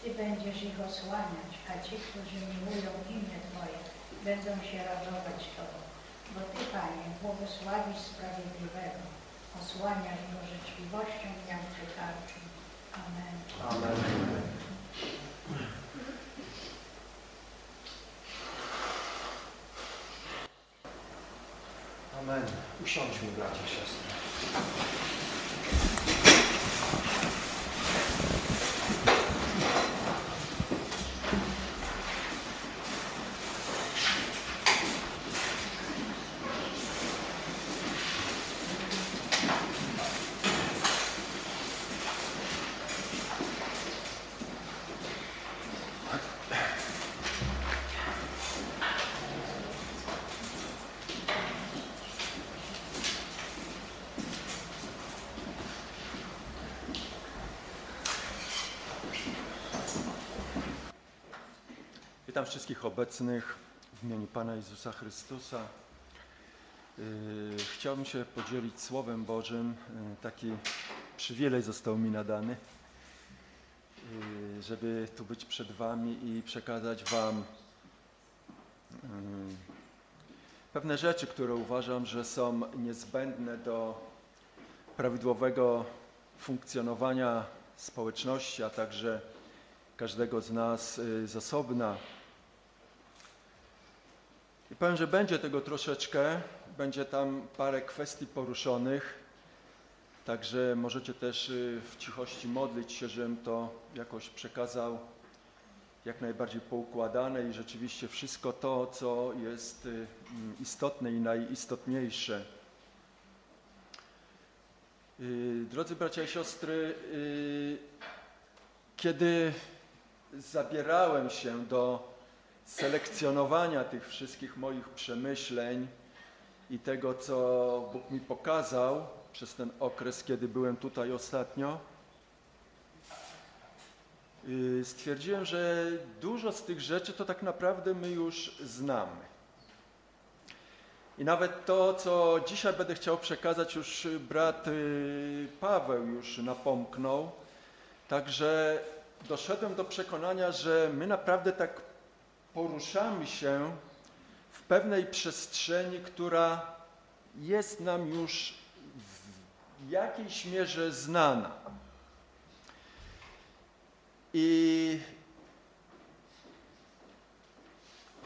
Ty będziesz ich osłaniać, a ci, którzy miłują imię Twoje, będą się radować Tobą. Bo Ty, Panie, błogosławisz sprawiedliwego, osłaniasz go życzliwością jak przytarczą. Amen. Amen. Amen. Usiądźmy, bracia i siostry. Wszystkich obecnych w imieniu Pana Jezusa Chrystusa. Yy, Chciałbym się podzielić Słowem Bożym. Yy, Taki przywilej został mi nadany, yy, żeby tu być przed Wami i przekazać Wam pewne rzeczy, które uważam, że są niezbędne do prawidłowego funkcjonowania społeczności, a także każdego z nas y, z osobna. I powiem, że będzie tego troszeczkę, będzie tam parę kwestii poruszonych, także możecie też y, w cichości modlić się, żebym to jakoś przekazał jak najbardziej poukładane. I rzeczywiście wszystko to, co jest y, mm, istotne i najistotniejsze. Y, Drodzy bracia i siostry, kiedy zabierałem się do selekcjonowania tych wszystkich moich przemyśleń i tego, co Bóg mi pokazał przez ten okres, kiedy byłem tutaj ostatnio, yy, stwierdziłem, że dużo z tych rzeczy to tak naprawdę my już znamy. I nawet to, co dzisiaj będę chciał przekazać, już brat yy, Paweł już napomknął. Także doszedłem do przekonania, że my naprawdę tak poruszamy się w pewnej przestrzeni, która jest nam już w jakiejś mierze znana. I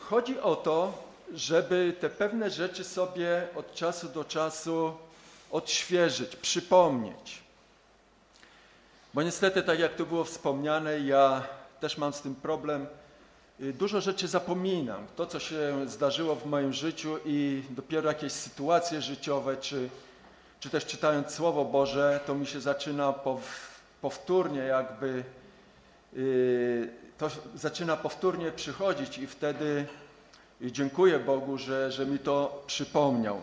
chodzi o to, żeby te pewne rzeczy sobie od czasu do czasu odświeżyć, przypomnieć. Bo niestety, tak jak tu było wspomniane, ja też mam z tym problem. Y, Dużo rzeczy zapominam. To, co się zdarzyło w moim życiu i dopiero jakieś sytuacje życiowe, czy, czy też czytając Słowo Boże, to mi się zaczyna pow, powtórnie jakby, y, to zaczyna powtórnie przychodzić i wtedy i dziękuję Bogu, że, że mi to przypomniał.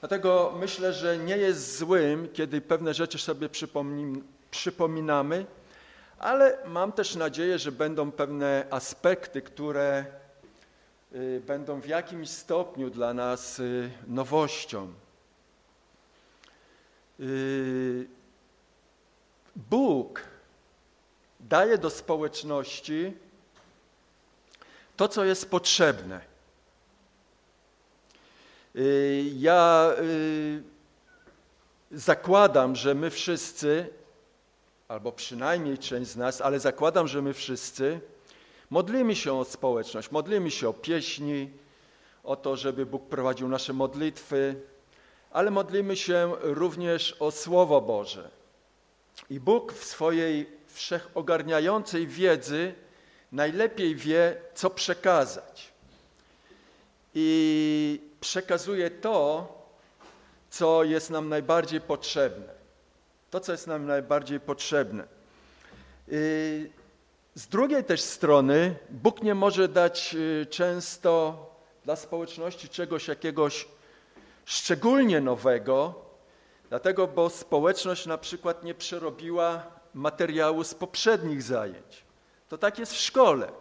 Dlatego myślę, że nie jest złym, kiedy pewne rzeczy sobie przypominamy, ale mam też nadzieję, że będą pewne aspekty, które y, będą w jakimś stopniu dla nas y, nowością. Y, Bóg daje do społeczności to, co jest potrzebne. Ja zakładam, że my wszyscy, albo przynajmniej część z nas, ale zakładam, że my wszyscy modlimy się o społeczność, modlimy się o pieśni, o to, żeby Bóg prowadził nasze modlitwy, ale modlimy się również o Słowo Boże. I Bóg w swojej wszechogarniającej wiedzy najlepiej wie, co przekazać. I przekazuje to, co jest nam najbardziej potrzebne. To, co jest nam najbardziej potrzebne. Y, Z drugiej też strony, Bóg nie może dać y, często dla społeczności czegoś jakiegoś szczególnie nowego, dlatego, bo społeczność na przykład nie przerobiła materiału z poprzednich zajęć. To tak jest w szkole.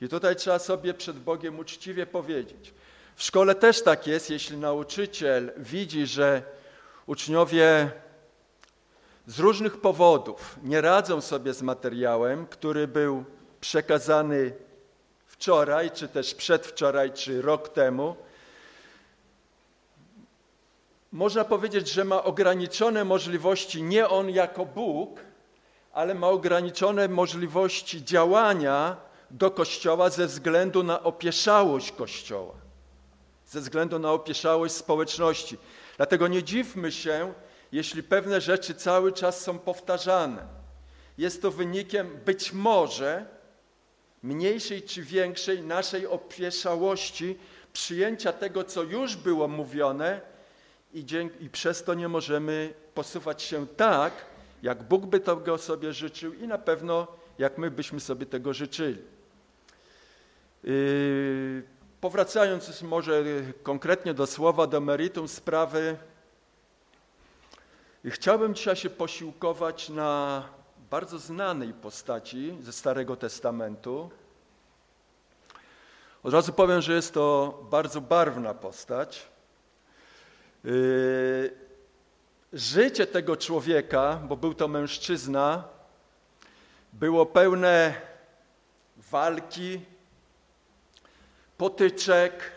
I tutaj trzeba sobie przed Bogiem uczciwie powiedzieć. W szkole też tak jest, jeśli nauczyciel widzi, że uczniowie z różnych powodów nie radzą sobie z materiałem, który był przekazany wczoraj, czy też przedwczoraj, czy rok temu, można powiedzieć, że ma ograniczone możliwości nie on jako Bóg, ale ma ograniczone możliwości działania do Kościoła ze względu na opieszałość Kościoła, ze względu na opieszałość społeczności. Dlatego nie dziwmy się, jeśli pewne rzeczy cały czas są powtarzane. Jest to wynikiem być może mniejszej czy większej naszej opieszałości, przyjęcia tego, co już było mówione i, dzięki, i przez to nie możemy posuwać się tak, jak Bóg by tego sobie życzył i na pewno jak my byśmy sobie tego życzyli. Yy, powracając może konkretnie do słowa, do meritum sprawy, chciałbym dzisiaj się posiłkować na bardzo znanej postaci ze Starego Testamentu. Od razu powiem, że jest to bardzo barwna postać. Yy, życie tego człowieka, bo był to mężczyzna, było pełne walki, potyczek,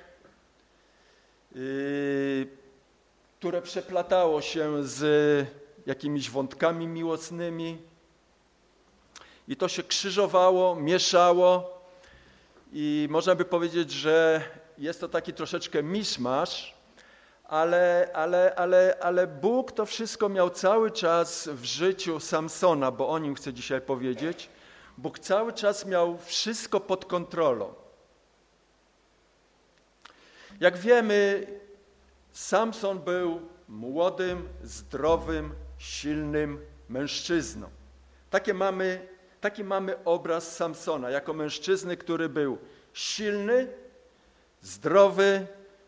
yy, które przeplatało się z jakimiś wątkami miłosnymi. I to się krzyżowało, mieszało i można by powiedzieć, że jest to taki troszeczkę miszmasz, ale, ale, ale, ale Bóg to wszystko miał cały czas w życiu Samsona, bo o nim chcę dzisiaj powiedzieć. Bóg cały czas miał wszystko pod kontrolą. Jak wiemy, Samson był młodym, zdrowym, silnym mężczyzną. Takie mamy, taki mamy obraz Samsona jako mężczyzny, który był silny, zdrowy,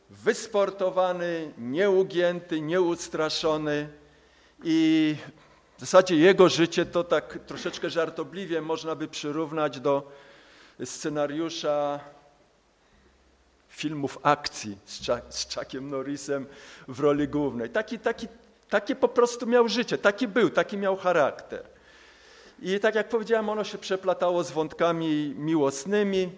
wysportowany, nieugięty, nieustraszony i w zasadzie jego życie to tak troszeczkę żartobliwie można by przyrównać do scenariusza filmów akcji z, Chuck, z Chuckiem Norrisem w roli głównej. Taki, taki, takie po prostu miał życie, taki był, taki miał charakter. I tak jak powiedziałem, ono się przeplatało z wątkami miłosnymi,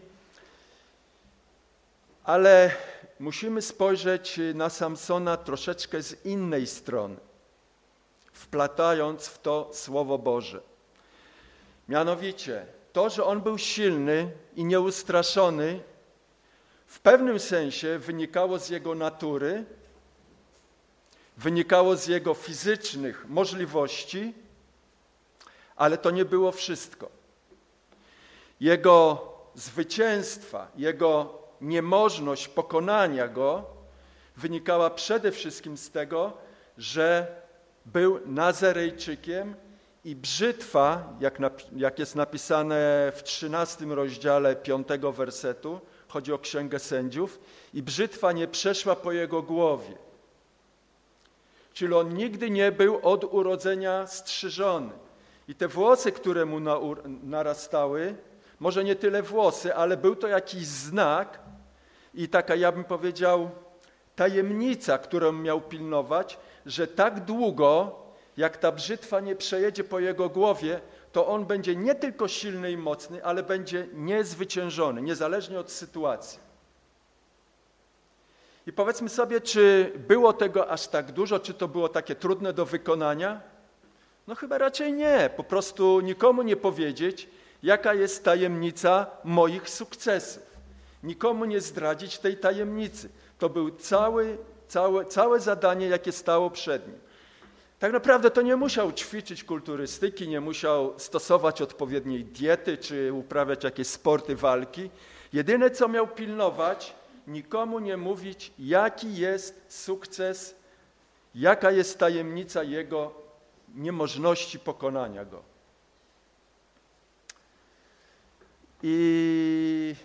ale musimy spojrzeć na Samsona troszeczkę z innej strony, wplatając w to Słowo Boże. Mianowicie, to, że on był silny i nieustraszony, w pewnym sensie wynikało z jego natury, wynikało z jego fizycznych możliwości, ale to nie było wszystko. Jego zwycięstwa, jego niemożność pokonania go wynikała przede wszystkim z tego, że był Nazarejczykiem i brzytwa, jak, jest napisane w 13 rozdziale 5 wersetu, chodzi o Księgę Sędziów, i brzytwa nie przeszła po jego głowie. Czyli on nigdy nie był od urodzenia strzyżony. I te włosy, które mu narastały, może nie tyle włosy, ale był to jakiś znak i taka, ja bym powiedział, tajemnica, którą miał pilnować, że tak długo, jak ta brzytwa nie przejedzie po jego głowie, to on będzie nie tylko silny i mocny, ale będzie niezwyciężony, niezależnie od sytuacji. I powiedzmy sobie, czy było tego aż tak dużo, czy to było takie trudne do wykonania? No chyba raczej nie. Po prostu nikomu nie powiedzieć, jaka jest tajemnica moich sukcesów. Nikomu nie zdradzić tej tajemnicy. To był cały, całe, całe zadanie, jakie stało przed nim. Tak naprawdę to nie musiał ćwiczyć kulturystyki, nie musiał stosować odpowiedniej diety czy uprawiać jakieś sporty walki. Jedyne, co miał pilnować, nikomu nie mówić, jaki jest sukces, jaka jest tajemnica jego niemożności pokonania go. I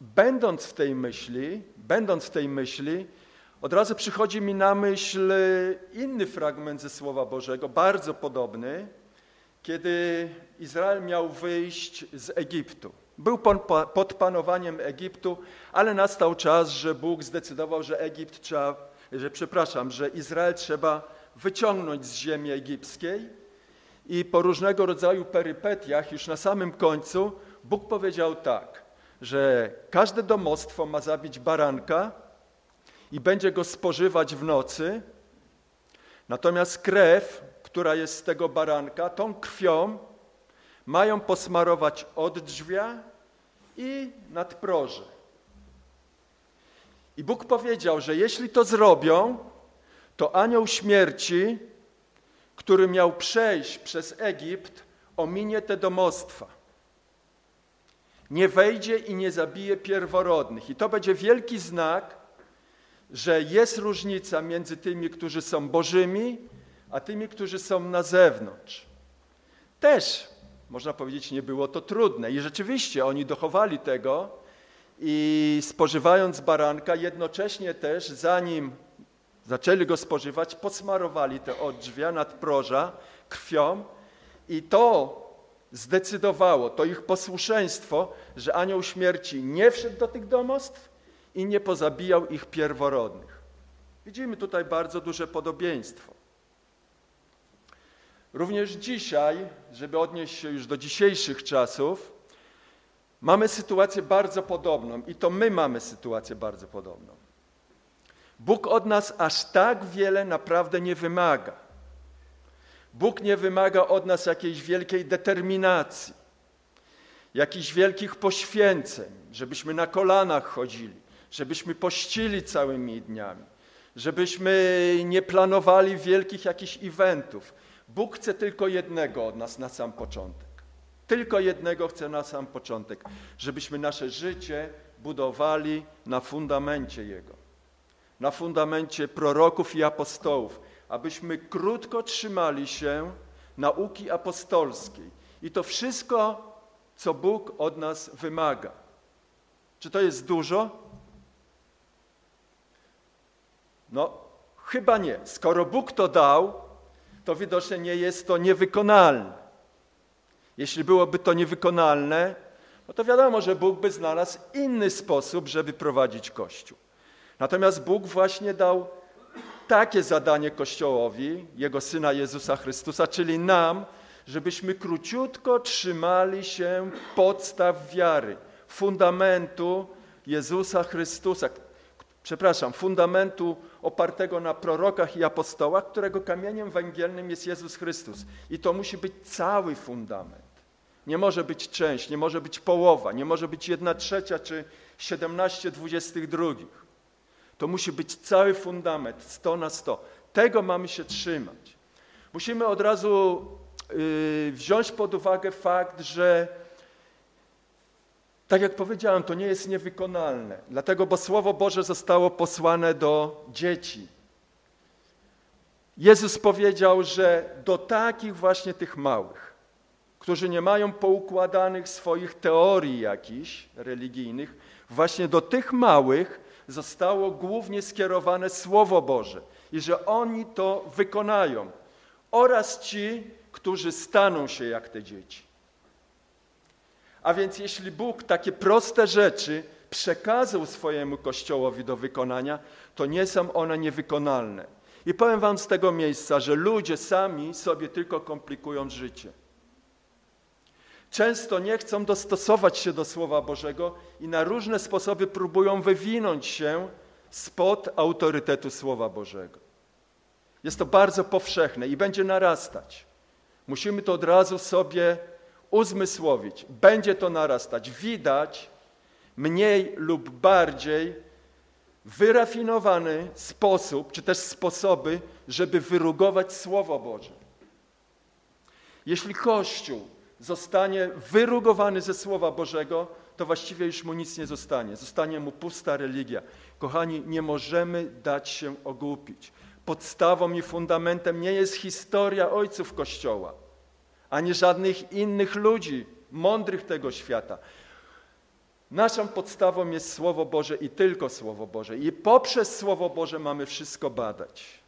będąc w tej myśli, będąc w tej myśli, od razu przychodzi mi na myśl inny fragment ze Słowa Bożego, bardzo podobny, kiedy Izrael miał wyjść z Egiptu. Był pod panowaniem Egiptu, ale nastał czas, że Bóg zdecydował, że Egipt trzeba, że przepraszam, że Izrael trzeba wyciągnąć z ziemi egipskiej i po różnego rodzaju perypetiach już na samym końcu Bóg powiedział tak, że każde domostwo ma zabić baranka i będzie go spożywać w nocy, natomiast krew, która jest z tego baranka, tą krwią mają posmarować od drzwia i nadproże. I Bóg powiedział, że jeśli to zrobią, to anioł śmierci, który miał przejść przez Egipt, ominie te domostwa. Nie wejdzie i nie zabije pierworodnych. I to będzie wielki znak, że jest różnica między tymi, którzy są bożymi, a tymi, którzy są na zewnątrz. Też, można powiedzieć, nie było to trudne. I rzeczywiście oni dochowali tego i spożywając baranka, jednocześnie też, zanim zaczęli go spożywać, posmarowali te odrzwia nadproża krwią i to zdecydowało, to ich posłuszeństwo, że anioł śmierci nie wszedł do tych domostw i nie pozabijał ich pierworodnych. Widzimy tutaj bardzo duże podobieństwo. Również dzisiaj, żeby odnieść się już do dzisiejszych czasów, mamy sytuację bardzo podobną i to my mamy sytuację bardzo podobną. Bóg od nas aż tak wiele naprawdę nie wymaga. Bóg nie wymaga od nas jakiejś wielkiej determinacji, jakichś wielkich poświęceń, żebyśmy na kolanach chodzili, żebyśmy pościli całymi dniami, żebyśmy nie planowali wielkich jakichś eventów. Bóg chce tylko jednego od nas na sam początek. Tylko jednego chce na sam początek, żebyśmy nasze życie budowali na fundamencie Jego, na fundamencie proroków i apostołów, abyśmy krótko trzymali się nauki apostolskiej i to wszystko, co Bóg od nas wymaga. Czy to jest dużo? No, chyba nie. Skoro Bóg to dał, to widocznie nie jest to niewykonalne. Jeśli byłoby to niewykonalne, no to wiadomo, że Bóg by znalazł inny sposób, żeby prowadzić Kościół. Natomiast Bóg właśnie dał takie zadanie Kościołowi, Jego Syna Jezusa Chrystusa, czyli nam, żebyśmy króciutko trzymali się podstaw wiary, fundamentu Jezusa Chrystusa, przepraszam, fundamentu opartego na prorokach i apostołach, którego kamieniem węgielnym jest Jezus Chrystus. I to musi być cały fundament. Nie może być część, nie może być połowa, nie może być jedna trzecia czy 17 dwudziestych drugich. To musi być cały fundament, 100 na 100. Tego mamy się trzymać. Musimy od razu yy, wziąć pod uwagę fakt, że tak jak powiedziałem, to nie jest niewykonalne. Dlatego, bo Słowo Boże zostało posłane do dzieci. Jezus powiedział, że do takich właśnie tych małych, którzy nie mają poukładanych swoich teorii jakichś religijnych, właśnie do tych małych zostało głównie skierowane Słowo Boże i że oni to wykonają oraz ci, którzy staną się jak te dzieci. A więc jeśli Bóg takie proste rzeczy przekazał swojemu Kościołowi do wykonania, to nie są one niewykonalne. I powiem wam z tego miejsca, że ludzie sami sobie tylko komplikują życie. Często nie chcą dostosować się do Słowa Bożego i na różne sposoby próbują wywinąć się spod autorytetu Słowa Bożego. Jest to bardzo powszechne i będzie narastać. Musimy to od razu sobie uzmysłowić. Będzie to narastać. Widać mniej lub bardziej wyrafinowany sposób, czy też sposoby, żeby wyrugować Słowo Boże. Jeśli Kościół zostanie wyrugowany ze Słowa Bożego, to właściwie już mu nic nie zostanie. Zostanie mu pusta religia. Kochani, nie możemy dać się ogłupić. Podstawą i fundamentem nie jest historia ojców Kościoła, ani żadnych innych ludzi, mądrych tego świata. Naszą podstawą jest Słowo Boże i tylko Słowo Boże. I poprzez Słowo Boże mamy wszystko badać.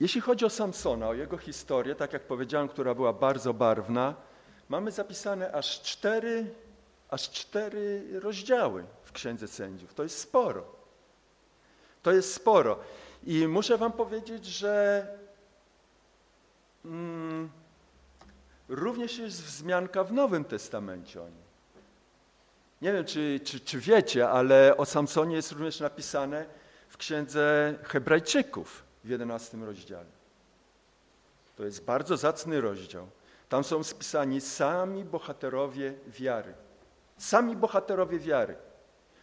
Jeśli chodzi o Samsona, o jego historię, tak jak powiedziałem, która była bardzo barwna, mamy zapisane aż cztery, aż cztery rozdziały w Księdze Sędziów. To jest sporo. To jest sporo. I muszę wam powiedzieć, że mm, również jest wzmianka w Nowym Testamencie o nim. Nie wiem, czy, czy, czy wiecie, ale o Samsonie jest również napisane w Księdze Hebrajczyków w 11 rozdziale. To jest bardzo zacny rozdział. Tam są spisani sami bohaterowie wiary. Sami bohaterowie wiary.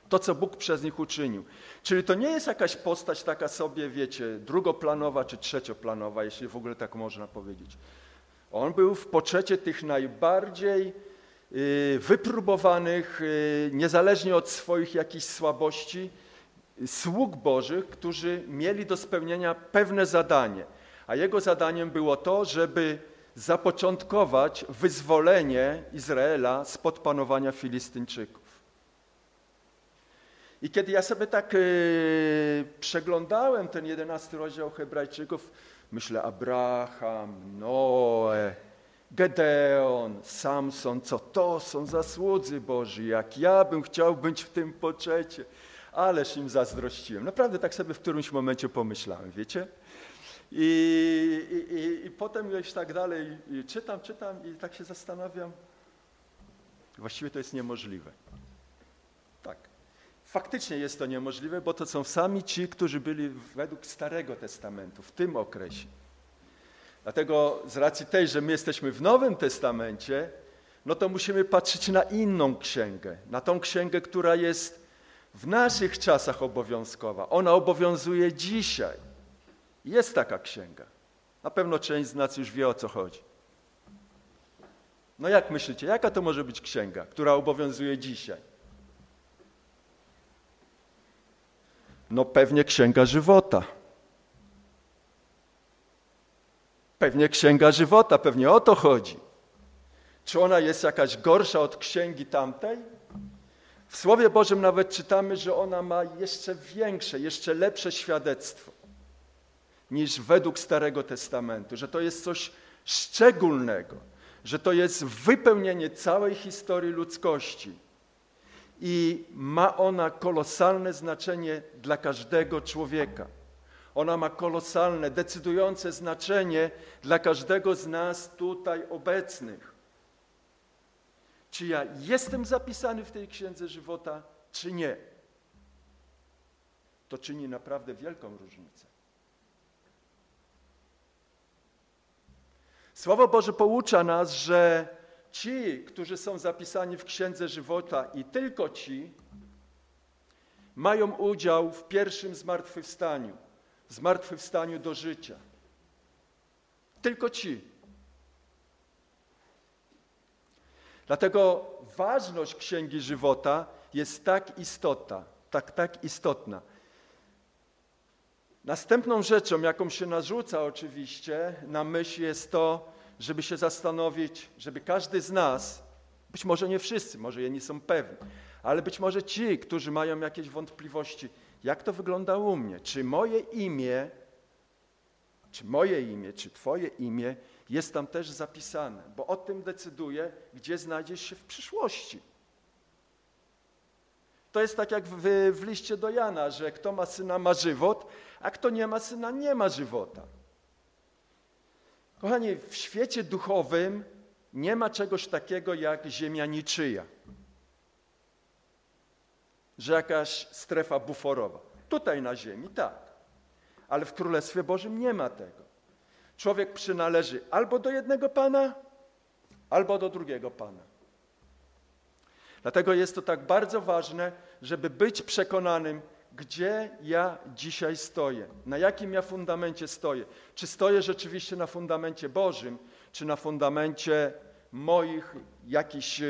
To, co Bóg przez nich uczynił. Czyli to nie jest jakaś postać taka sobie, wiecie, drugoplanowa czy trzecioplanowa, jeśli w ogóle tak można powiedzieć. On był w poczecie tych najbardziej y, wypróbowanych, y, niezależnie od swoich jakichś słabości, sług Bożych, którzy mieli do spełnienia pewne zadanie. A jego zadaniem było to, żeby zapoczątkować wyzwolenie Izraela spod panowania Filistyńczyków. I kiedy ja sobie tak yy, przeglądałem ten jedenasty rozdział Hebrajczyków, myślę Abraham, Noe, Gedeon, Samson, co to są zasłudzy Boży, jak ja bym chciał być w tym poczecie. Ależ im zazdrościłem. Naprawdę tak sobie w którymś momencie pomyślałem, wiecie? I, i, i potem już tak dalej czytam, czytam i tak się zastanawiam. Właściwie to jest niemożliwe. Tak. Faktycznie jest to niemożliwe, bo to są sami ci, którzy byli według Starego Testamentu w tym okresie. Dlatego z racji tej, że my jesteśmy w Nowym Testamencie, no to musimy patrzeć na inną księgę, na tą księgę, która jest w naszych czasach obowiązkowa. Ona obowiązuje dzisiaj. Jest taka księga. Na pewno część z nas już wie o co chodzi. No jak myślicie, jaka to może być księga, która obowiązuje dzisiaj? No pewnie księga żywota. Pewnie księga żywota, pewnie o to chodzi. Czy ona jest jakaś gorsza od księgi tamtej? W Słowie Bożym nawet czytamy, że ona ma jeszcze większe, jeszcze lepsze świadectwo niż według Starego Testamentu, że to jest coś szczególnego, że to jest wypełnienie całej historii ludzkości i ma ona kolosalne znaczenie dla każdego człowieka. Ona ma kolosalne, decydujące znaczenie dla każdego z nas tutaj obecnych. Czy ja jestem zapisany w tej księdze żywota, czy nie? to czyni naprawdę wielką różnicę. Słowo Boże poucza nas, że ci, którzy są zapisani w Księdze Żywota i tylko ci, mają udział w pierwszym zmartwychwstaniu, zmartwychwstaniu do życia. Tylko ci. Dlatego ważność Księgi Żywota jest tak istotna, tak, tak istotna. Następną rzeczą, jaką się narzuca oczywiście na myśl jest to, żeby się zastanowić, żeby każdy z nas, być może nie wszyscy, może jedni są pewni, ale być może ci, którzy mają jakieś wątpliwości, jak to wygląda u mnie, czy moje imię, czy moje imię, czy Twoje imię jest tam też zapisane, bo o tym decyduje, gdzie znajdziesz się w przyszłości. To jest tak jak w, w liście do Jana, że kto ma syna ma żywot, a kto nie ma syna nie ma żywota. Kochani, w świecie duchowym nie ma czegoś takiego jak ziemia niczyja. Że jakaś strefa buforowa. Tutaj na ziemi tak, ale w Królestwie Bożym nie ma tego. Człowiek przynależy albo do jednego Pana, albo do drugiego Pana. Dlatego jest to tak bardzo ważne, żeby być przekonanym, gdzie ja dzisiaj stoję, na jakim ja fundamencie stoję. Czy stoję rzeczywiście na fundamencie Bożym, czy na fundamencie moich jakichś e,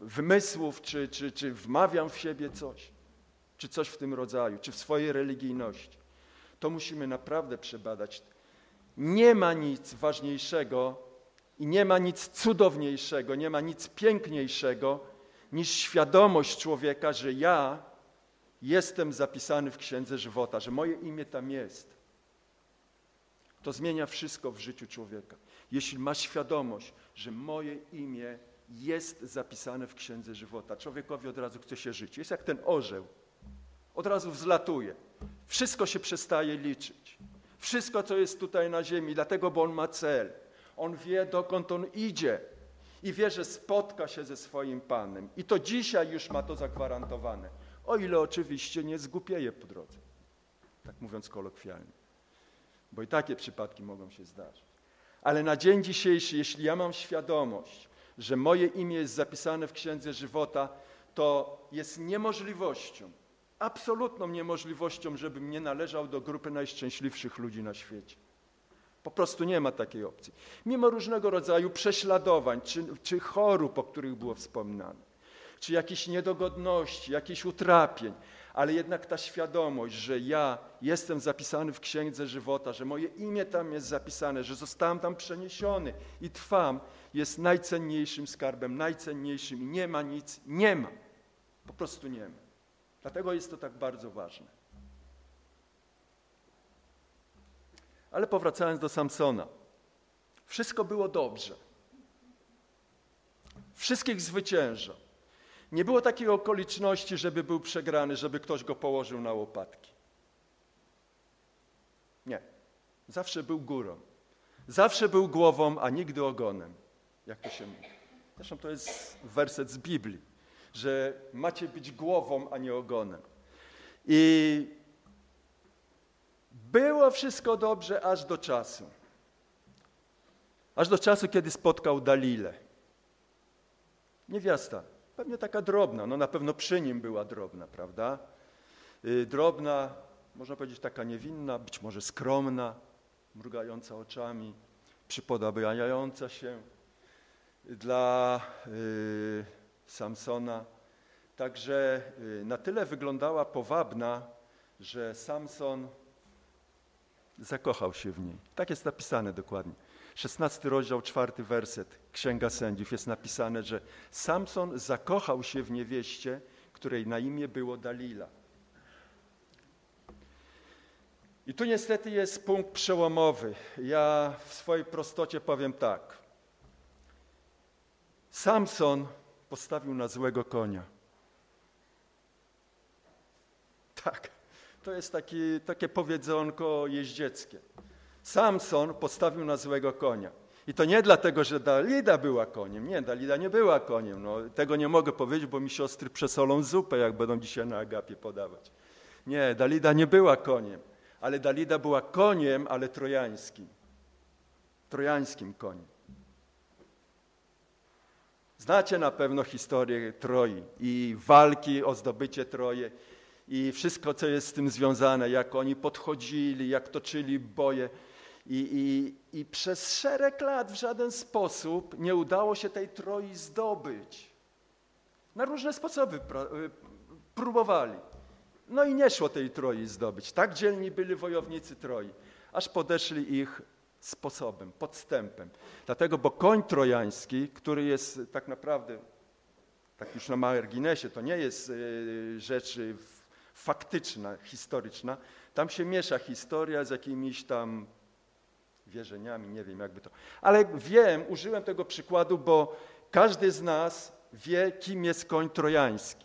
wymysłów, czy, czy, czy wmawiam w siebie coś, czy coś w tym rodzaju, czy w swojej religijności. To musimy naprawdę przebadać. Nie ma nic ważniejszego i nie ma nic cudowniejszego, nie ma nic piękniejszego niż świadomość człowieka, że ja jestem zapisany w Księdze Żywota, że moje imię tam jest. To zmienia wszystko w życiu człowieka. Jeśli ma świadomość, że moje imię jest zapisane w Księdze Żywota, człowiekowi od razu chce się żyć. Jest jak ten orzeł. Od razu wzlatuje. Wszystko się przestaje liczyć. Wszystko, co jest tutaj na ziemi, dlatego, bo on ma cel. On wie, dokąd on idzie i wie, że spotka się ze swoim Panem. I to dzisiaj już ma to zagwarantowane. O ile oczywiście nie zgupieje po drodze. Tak mówiąc kolokwialnie. Bo i takie przypadki mogą się zdarzyć. Ale na dzień dzisiejszy, jeśli ja mam świadomość, że moje imię jest zapisane w Księdze Żywota, to jest niemożliwością, absolutną niemożliwością, żebym nie należał do grupy najszczęśliwszych ludzi na świecie. Po prostu nie ma takiej opcji. Mimo różnego rodzaju prześladowań czy, czy chorób, o których było wspominane, czy jakichś niedogodności, jakichś utrapień, ale jednak ta świadomość, że ja jestem zapisany w Księdze Żywota, że moje imię tam jest zapisane, że zostałem tam przeniesiony i trwam, jest najcenniejszym skarbem, najcenniejszym i nie ma nic, nie ma. Po prostu nie ma. Dlatego jest to tak bardzo ważne. Ale powracając do Samsona. Wszystko było dobrze. Wszystkich zwyciężał. Nie było takiej okoliczności, żeby był przegrany, żeby ktoś go położył na łopatki. Nie. Zawsze był górą. Zawsze był głową, a nigdy ogonem. Jak to się mówi. Zresztą to jest werset z Biblii, że macie być głową, a nie ogonem. I było wszystko dobrze aż do czasu. Aż do czasu, kiedy spotkał Dalilę. Niewiasta, pewnie taka drobna, no na pewno przy nim była drobna, prawda? Y, drobna, można powiedzieć taka niewinna, być może skromna, mrugająca oczami, przypodabiająca się dla y, Samsona. Także y, na tyle wyglądała powabna, że Samson zakochał się w niej. Tak jest napisane dokładnie. 16 rozdział, czwarty werset Księga Sędziów jest napisane, że Samson zakochał się w niewieście, której na imię było Dalila. I tu niestety jest punkt przełomowy. Ja w swojej prostocie powiem tak. Samson postawił na złego konia. Tak. To jest taki, takie powiedzonko jeździeckie. Samson postawił na złego konia. I to nie dlatego, że Dalida była koniem. Nie, Dalida nie była koniem. No, tego nie mogę powiedzieć, bo mi siostry przesolą zupę, jak będą dzisiaj na agapie podawać. Nie, Dalida nie była koniem, ale Dalida była koniem, ale trojańskim. Trojańskim koniem. Znacie na pewno historię Troi i walki o zdobycie Troje i wszystko, co jest z tym związane, jak oni podchodzili, jak toczyli boje. I, i, I przez szereg lat w żaden sposób nie udało się tej Troi zdobyć. Na różne sposoby y, próbowali. No i nie szło tej Troi zdobyć. Tak dzielni byli wojownicy Troi, aż podeszli ich sposobem, podstępem. Dlatego, bo koń trojański, który jest tak naprawdę, tak już na marginesie, to nie jest y, rzecz faktyczna, historyczna, tam się miesza historia z jakimiś tam wierzeniami, nie wiem jakby to. Ale wiem, użyłem tego przykładu, bo każdy z nas wie, kim jest koń trojański.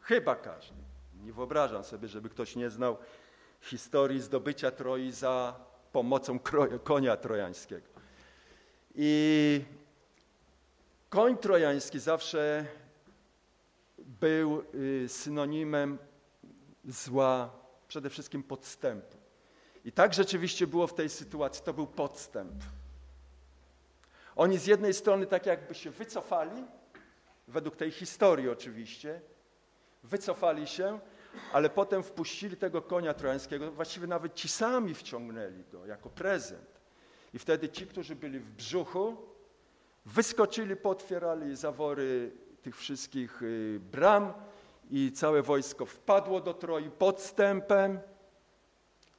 Chyba każdy. Nie wyobrażam sobie, żeby ktoś nie znał historii zdobycia Troi za pomocą konia trojańskiego. I koń trojański zawsze był y, synonimem zła, przede wszystkim podstępu. I tak rzeczywiście było w tej sytuacji, to był podstęp. Oni z jednej strony tak jakby się wycofali, według tej historii oczywiście, wycofali się, ale potem wpuścili tego konia trojańskiego, właściwie nawet ci sami wciągnęli go jako prezent. I wtedy ci, którzy byli w brzuchu, wyskoczyli, potwierali zawory tych wszystkich y, bram i całe wojsko wpadło do Troi podstępem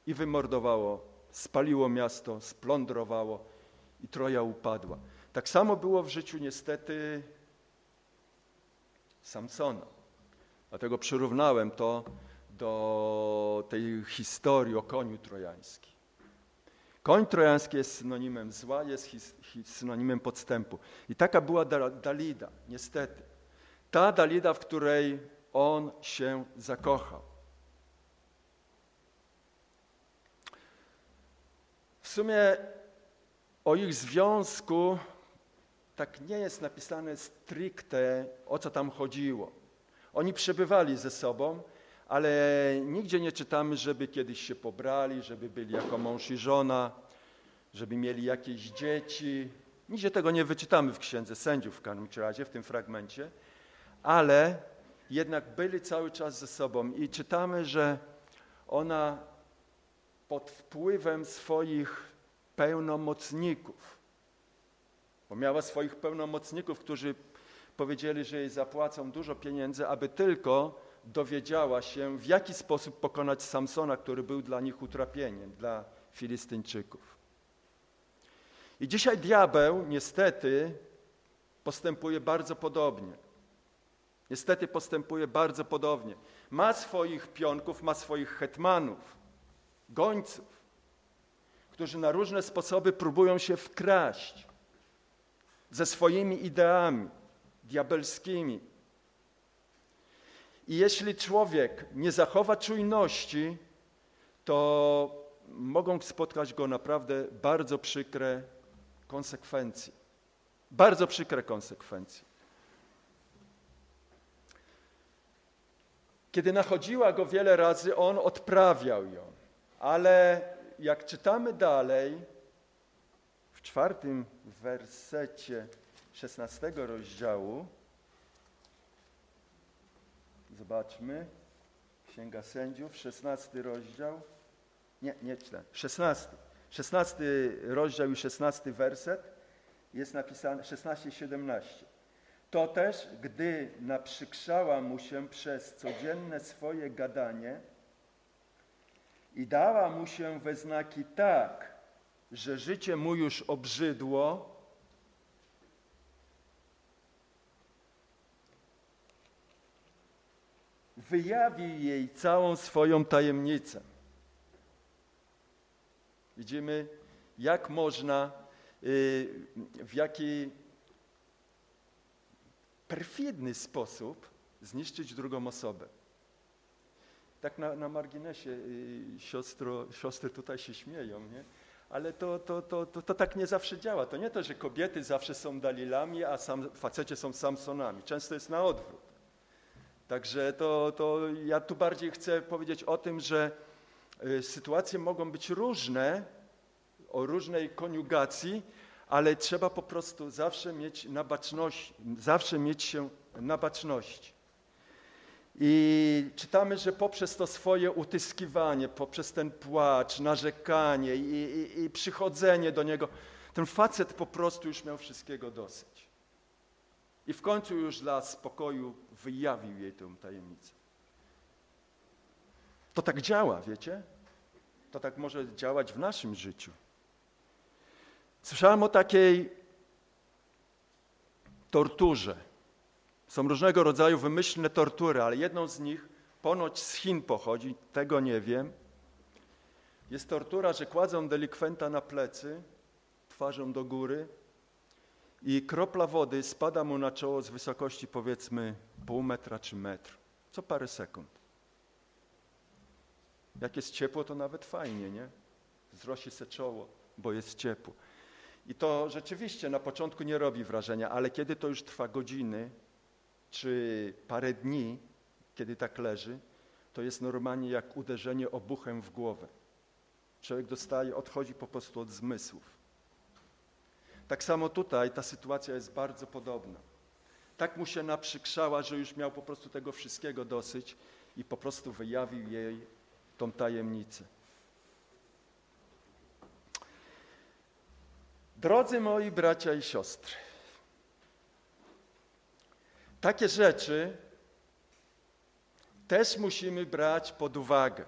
i wymordowało, spaliło miasto, splądrowało i Troja upadła. Tak samo było w życiu niestety Samsona. Dlatego przyrównałem to do tej historii o koniu trojańskim. Koń trojański jest synonimem zła, jest synonimem podstępu. I taka była Dalida, niestety. Ta Dalida, w której on się zakochał. Sumie o ich związku tak nie jest napisane stricte, o co tam chodziło. Oni przebywali ze sobą, ale nigdzie nie czytamy, żeby kiedyś się pobrali, żeby byli jako mąż i żona, żeby mieli jakieś dzieci. Nigdzie tego nie wyczytamy w Księdze Sędziów w każdym razie, w tym fragmencie, ale jednak byli cały czas ze sobą i czytamy, że ona pod wpływem swoich pełnomocników, bo miała swoich pełnomocników, którzy powiedzieli, że jej zapłacą dużo pieniędzy, aby tylko dowiedziała się, w jaki sposób pokonać Samsona, który był dla nich utrapieniem, dla Filistyńczyków. I dzisiaj diabeł niestety postępuje bardzo podobnie. Niestety postępuje bardzo podobnie. Ma swoich pionków, ma swoich hetmanów, gońców, którzy na różne sposoby próbują się wkraść ze swoimi ideami diabelskimi. I jeśli człowiek nie zachowa czujności, to mogą spotkać go naprawdę bardzo przykre konsekwencje. Bardzo przykre konsekwencje. Kiedy nachodziła go wiele razy, on odprawiał ją. Ale jak czytamy dalej, w czwartym wersecie 16 rozdziału, zobaczmy, Księga Sędziów, 16 rozdział, nie, nie czytam, 16, 16 rozdział i 16 werset jest napisane, 16-17. To też, gdy naprzykrzała mu się przez codzienne swoje gadanie i dała mu się we znaki tak, że życie mu już obrzydło, wyjawi jej całą swoją tajemnicę. Widzimy, jak można, y, w jaki perfidny sposób zniszczyć drugą osobę. Tak na, na marginesie y, siostro, siostry tutaj się śmieją, nie? ale to, to, to, to, to tak nie zawsze działa. To nie to, że kobiety zawsze są Dalilami, a sam, facecie są Samsonami. Często jest na odwrót. Także to, to ja tu bardziej chcę powiedzieć o tym, że y, sytuacje mogą być różne, o różnej koniugacji, ale trzeba po prostu zawsze mieć na baczności, zawsze mieć się na baczności. I czytamy, że poprzez to swoje utyskiwanie, poprzez ten płacz, narzekanie i, i, i przychodzenie do niego, ten facet po prostu już miał wszystkiego dosyć. I w końcu już dla spokoju wyjawił jej tę tajemnicę. To tak działa, wiecie? To tak może działać w naszym życiu. Słyszałem o takiej torturze. Są różnego rodzaju wymyślne tortury, ale jedną z nich ponoć z Chin pochodzi, tego nie wiem. Jest tortura, że kładzą delikwenta na plecy, twarzą do góry i kropla wody spada mu na czoło z wysokości powiedzmy pół metra czy metr, co parę sekund. Jak jest ciepło, to nawet fajnie, nie? Zrosi se czoło, bo jest ciepło. I to rzeczywiście na początku nie robi wrażenia, ale kiedy to już trwa godziny czy parę dni, kiedy tak leży, to jest normalnie jak uderzenie obuchem w głowę. Człowiek dostaje, odchodzi po prostu od zmysłów. Tak samo tutaj ta sytuacja jest bardzo podobna. Tak mu się naprzykrzała, że już miał po prostu tego wszystkiego dosyć i po prostu wyjawił jej tą tajemnicę. Drodzy moi bracia i siostry, takie rzeczy też musimy brać pod uwagę.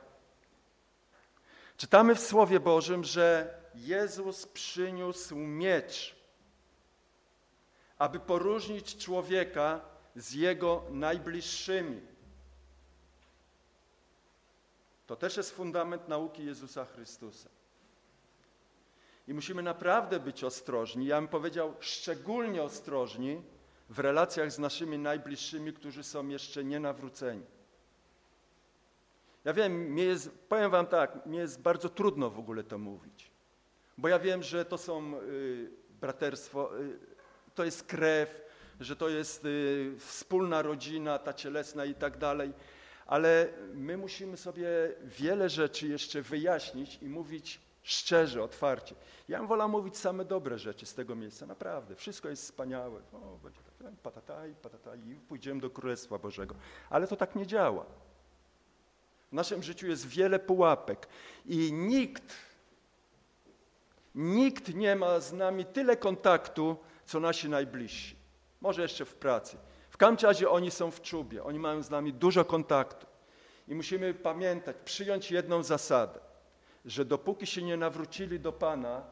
Czytamy w Słowie Bożym, że Jezus przyniósł miecz, aby poróżnić człowieka z jego najbliższymi. To też jest fundament nauki Jezusa Chrystusa. I musimy naprawdę być ostrożni, ja bym powiedział szczególnie ostrożni w relacjach z naszymi najbliższymi, którzy są jeszcze nienawróceni. Ja wiem, mnie jest, powiem wam tak, mi jest bardzo trudno w ogóle to mówić, bo ja wiem, że to są y, braterstwo, y, to jest krew, że to jest y, wspólna rodzina, ta cielesna i tak dalej, ale my musimy sobie wiele rzeczy jeszcze wyjaśnić i mówić szczerze, otwarcie. Ja bym wolał mówić same dobre rzeczy z tego miejsca, naprawdę. Wszystko jest wspaniałe. O, będzie tak, patataj, patataj i pójdziemy do Królestwa Bożego. Ale to tak nie działa. W naszym życiu jest wiele pułapek i nikt, nikt nie ma z nami tyle kontaktu, co nasi najbliżsi. Może jeszcze w pracy. W każdym razie oni są w czubie, oni mają z nami dużo kontaktu. I musimy pamiętać, przyjąć jedną zasadę że dopóki się nie nawrócili do Pana,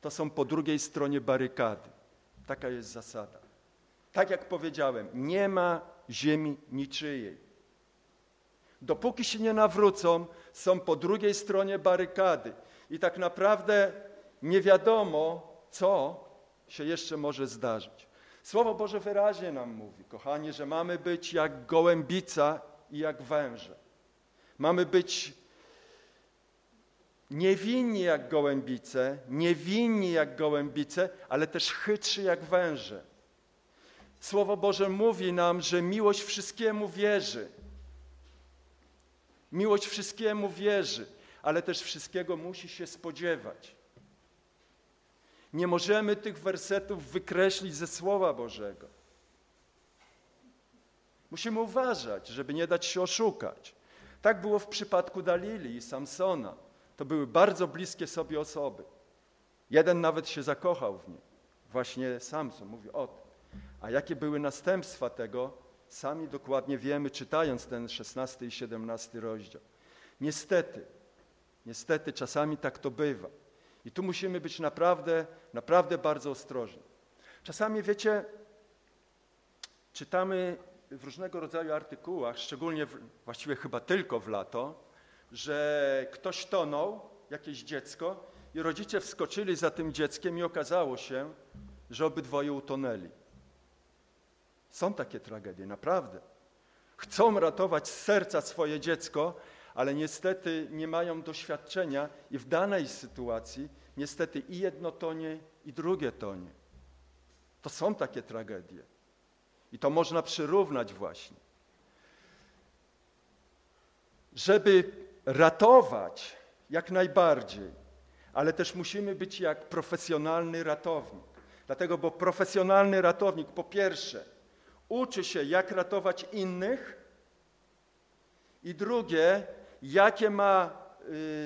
to są po drugiej stronie barykady. Taka jest zasada. Tak jak powiedziałem, nie ma ziemi niczyjej. Dopóki się nie nawrócą, są po drugiej stronie barykady. I tak naprawdę nie wiadomo, co się jeszcze może zdarzyć. Słowo Boże wyraźnie nam mówi, kochani, że mamy być jak gołębica i jak węże. Mamy być niewinni jak gołębice, niewinni jak gołębice, ale też chytrzy jak węże. Słowo Boże mówi nam, że miłość wszystkiemu wierzy. Miłość wszystkiemu wierzy, ale też wszystkiego musi się spodziewać. Nie możemy tych wersetów wykreślić ze Słowa Bożego. Musimy uważać, żeby nie dać się oszukać. Tak było w przypadku Dalili i Samsona. To były bardzo bliskie sobie osoby. Jeden nawet się zakochał w niej. Właśnie Samson mówi o tym. A jakie były następstwa tego, sami dokładnie wiemy, czytając ten 16 i 17 rozdział. Niestety, niestety czasami tak to bywa. I tu musimy być naprawdę, naprawdę bardzo ostrożni. Czasami, wiecie, czytamy w różnego rodzaju artykułach, szczególnie, w, właściwie chyba tylko w lato, że ktoś tonął, jakieś dziecko, i rodzice wskoczyli za tym dzieckiem i okazało się, że obydwoje utonęli. Są takie tragedie, naprawdę. Chcą ratować z serca swoje dziecko, ale niestety nie mają doświadczenia i w danej sytuacji niestety i jedno tonie, i drugie tonie. To są takie tragedie. I to można przyrównać właśnie. żeby ratować jak najbardziej, ale też musimy być jak profesjonalny ratownik. Dlatego, bo profesjonalny ratownik po pierwsze uczy się, jak ratować innych, i drugie, jakie ma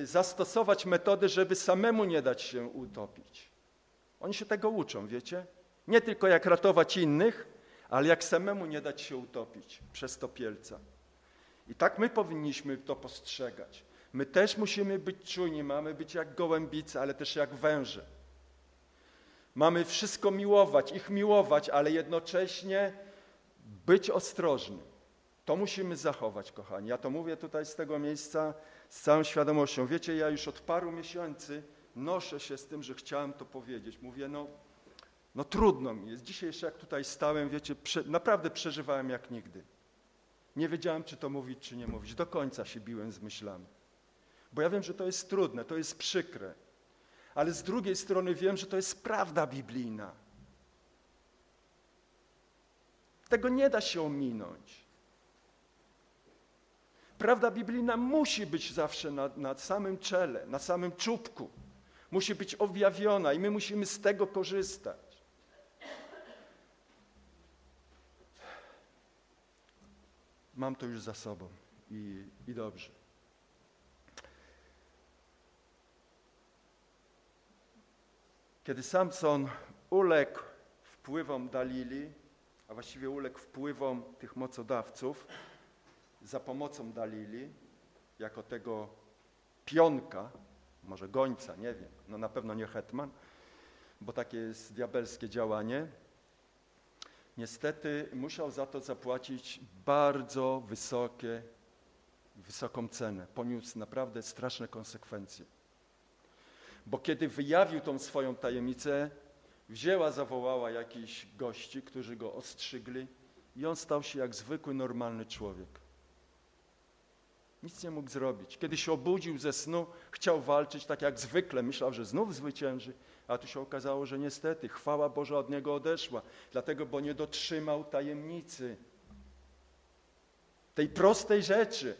y, zastosować metody, żeby samemu nie dać się utopić. Oni się tego uczą, wiecie? Nie tylko jak ratować innych, ale jak samemu nie dać się utopić przez topielca. I tak my powinniśmy to postrzegać. My też musimy być czujni, mamy być jak gołębice, ale też jak węże. Mamy wszystko miłować, ich miłować, ale jednocześnie być ostrożny. To musimy zachować, kochani. Ja to mówię tutaj z tego miejsca z całą świadomością. Wiecie, ja już od paru miesięcy noszę się z tym, że chciałem to powiedzieć. Mówię, no, no trudno mi jest. Dzisiaj jeszcze jak tutaj stałem, wiecie, prze, naprawdę przeżywałem jak nigdy. Nie wiedziałem, czy to mówić, czy nie mówić. Do końca się biłem z myślami. Bo ja wiem, że to jest trudne, to jest przykre. Ale z drugiej strony wiem, że to jest prawda biblijna. Tego nie da się ominąć. Prawda biblijna musi być zawsze na, na samym czele, na samym czubku. Musi być objawiona i my musimy z tego korzystać. Mam to już za sobą i, i dobrze. Kiedy Samson uległ wpływom Dalili, a właściwie uległ wpływom tych mocodawców, za pomocą Dalili, jako tego pionka, może gońca, nie wiem, no na pewno nie hetman, bo takie jest diabelskie działanie, niestety musiał za to zapłacić bardzo wysokie, wysoką cenę. Poniósł naprawdę straszne konsekwencje. Bo kiedy wyjawił tą swoją tajemnicę, wzięła, zawołała jakichś gości, którzy go ostrzygli i on stał się jak zwykły, normalny człowiek. Nic nie mógł zrobić. Kiedy się obudził ze snu, chciał walczyć tak jak zwykle, myślał, że znów zwycięży, a tu się okazało, że niestety chwała Boża od niego odeszła, dlatego, bo nie dotrzymał tajemnicy. Tej prostej rzeczy,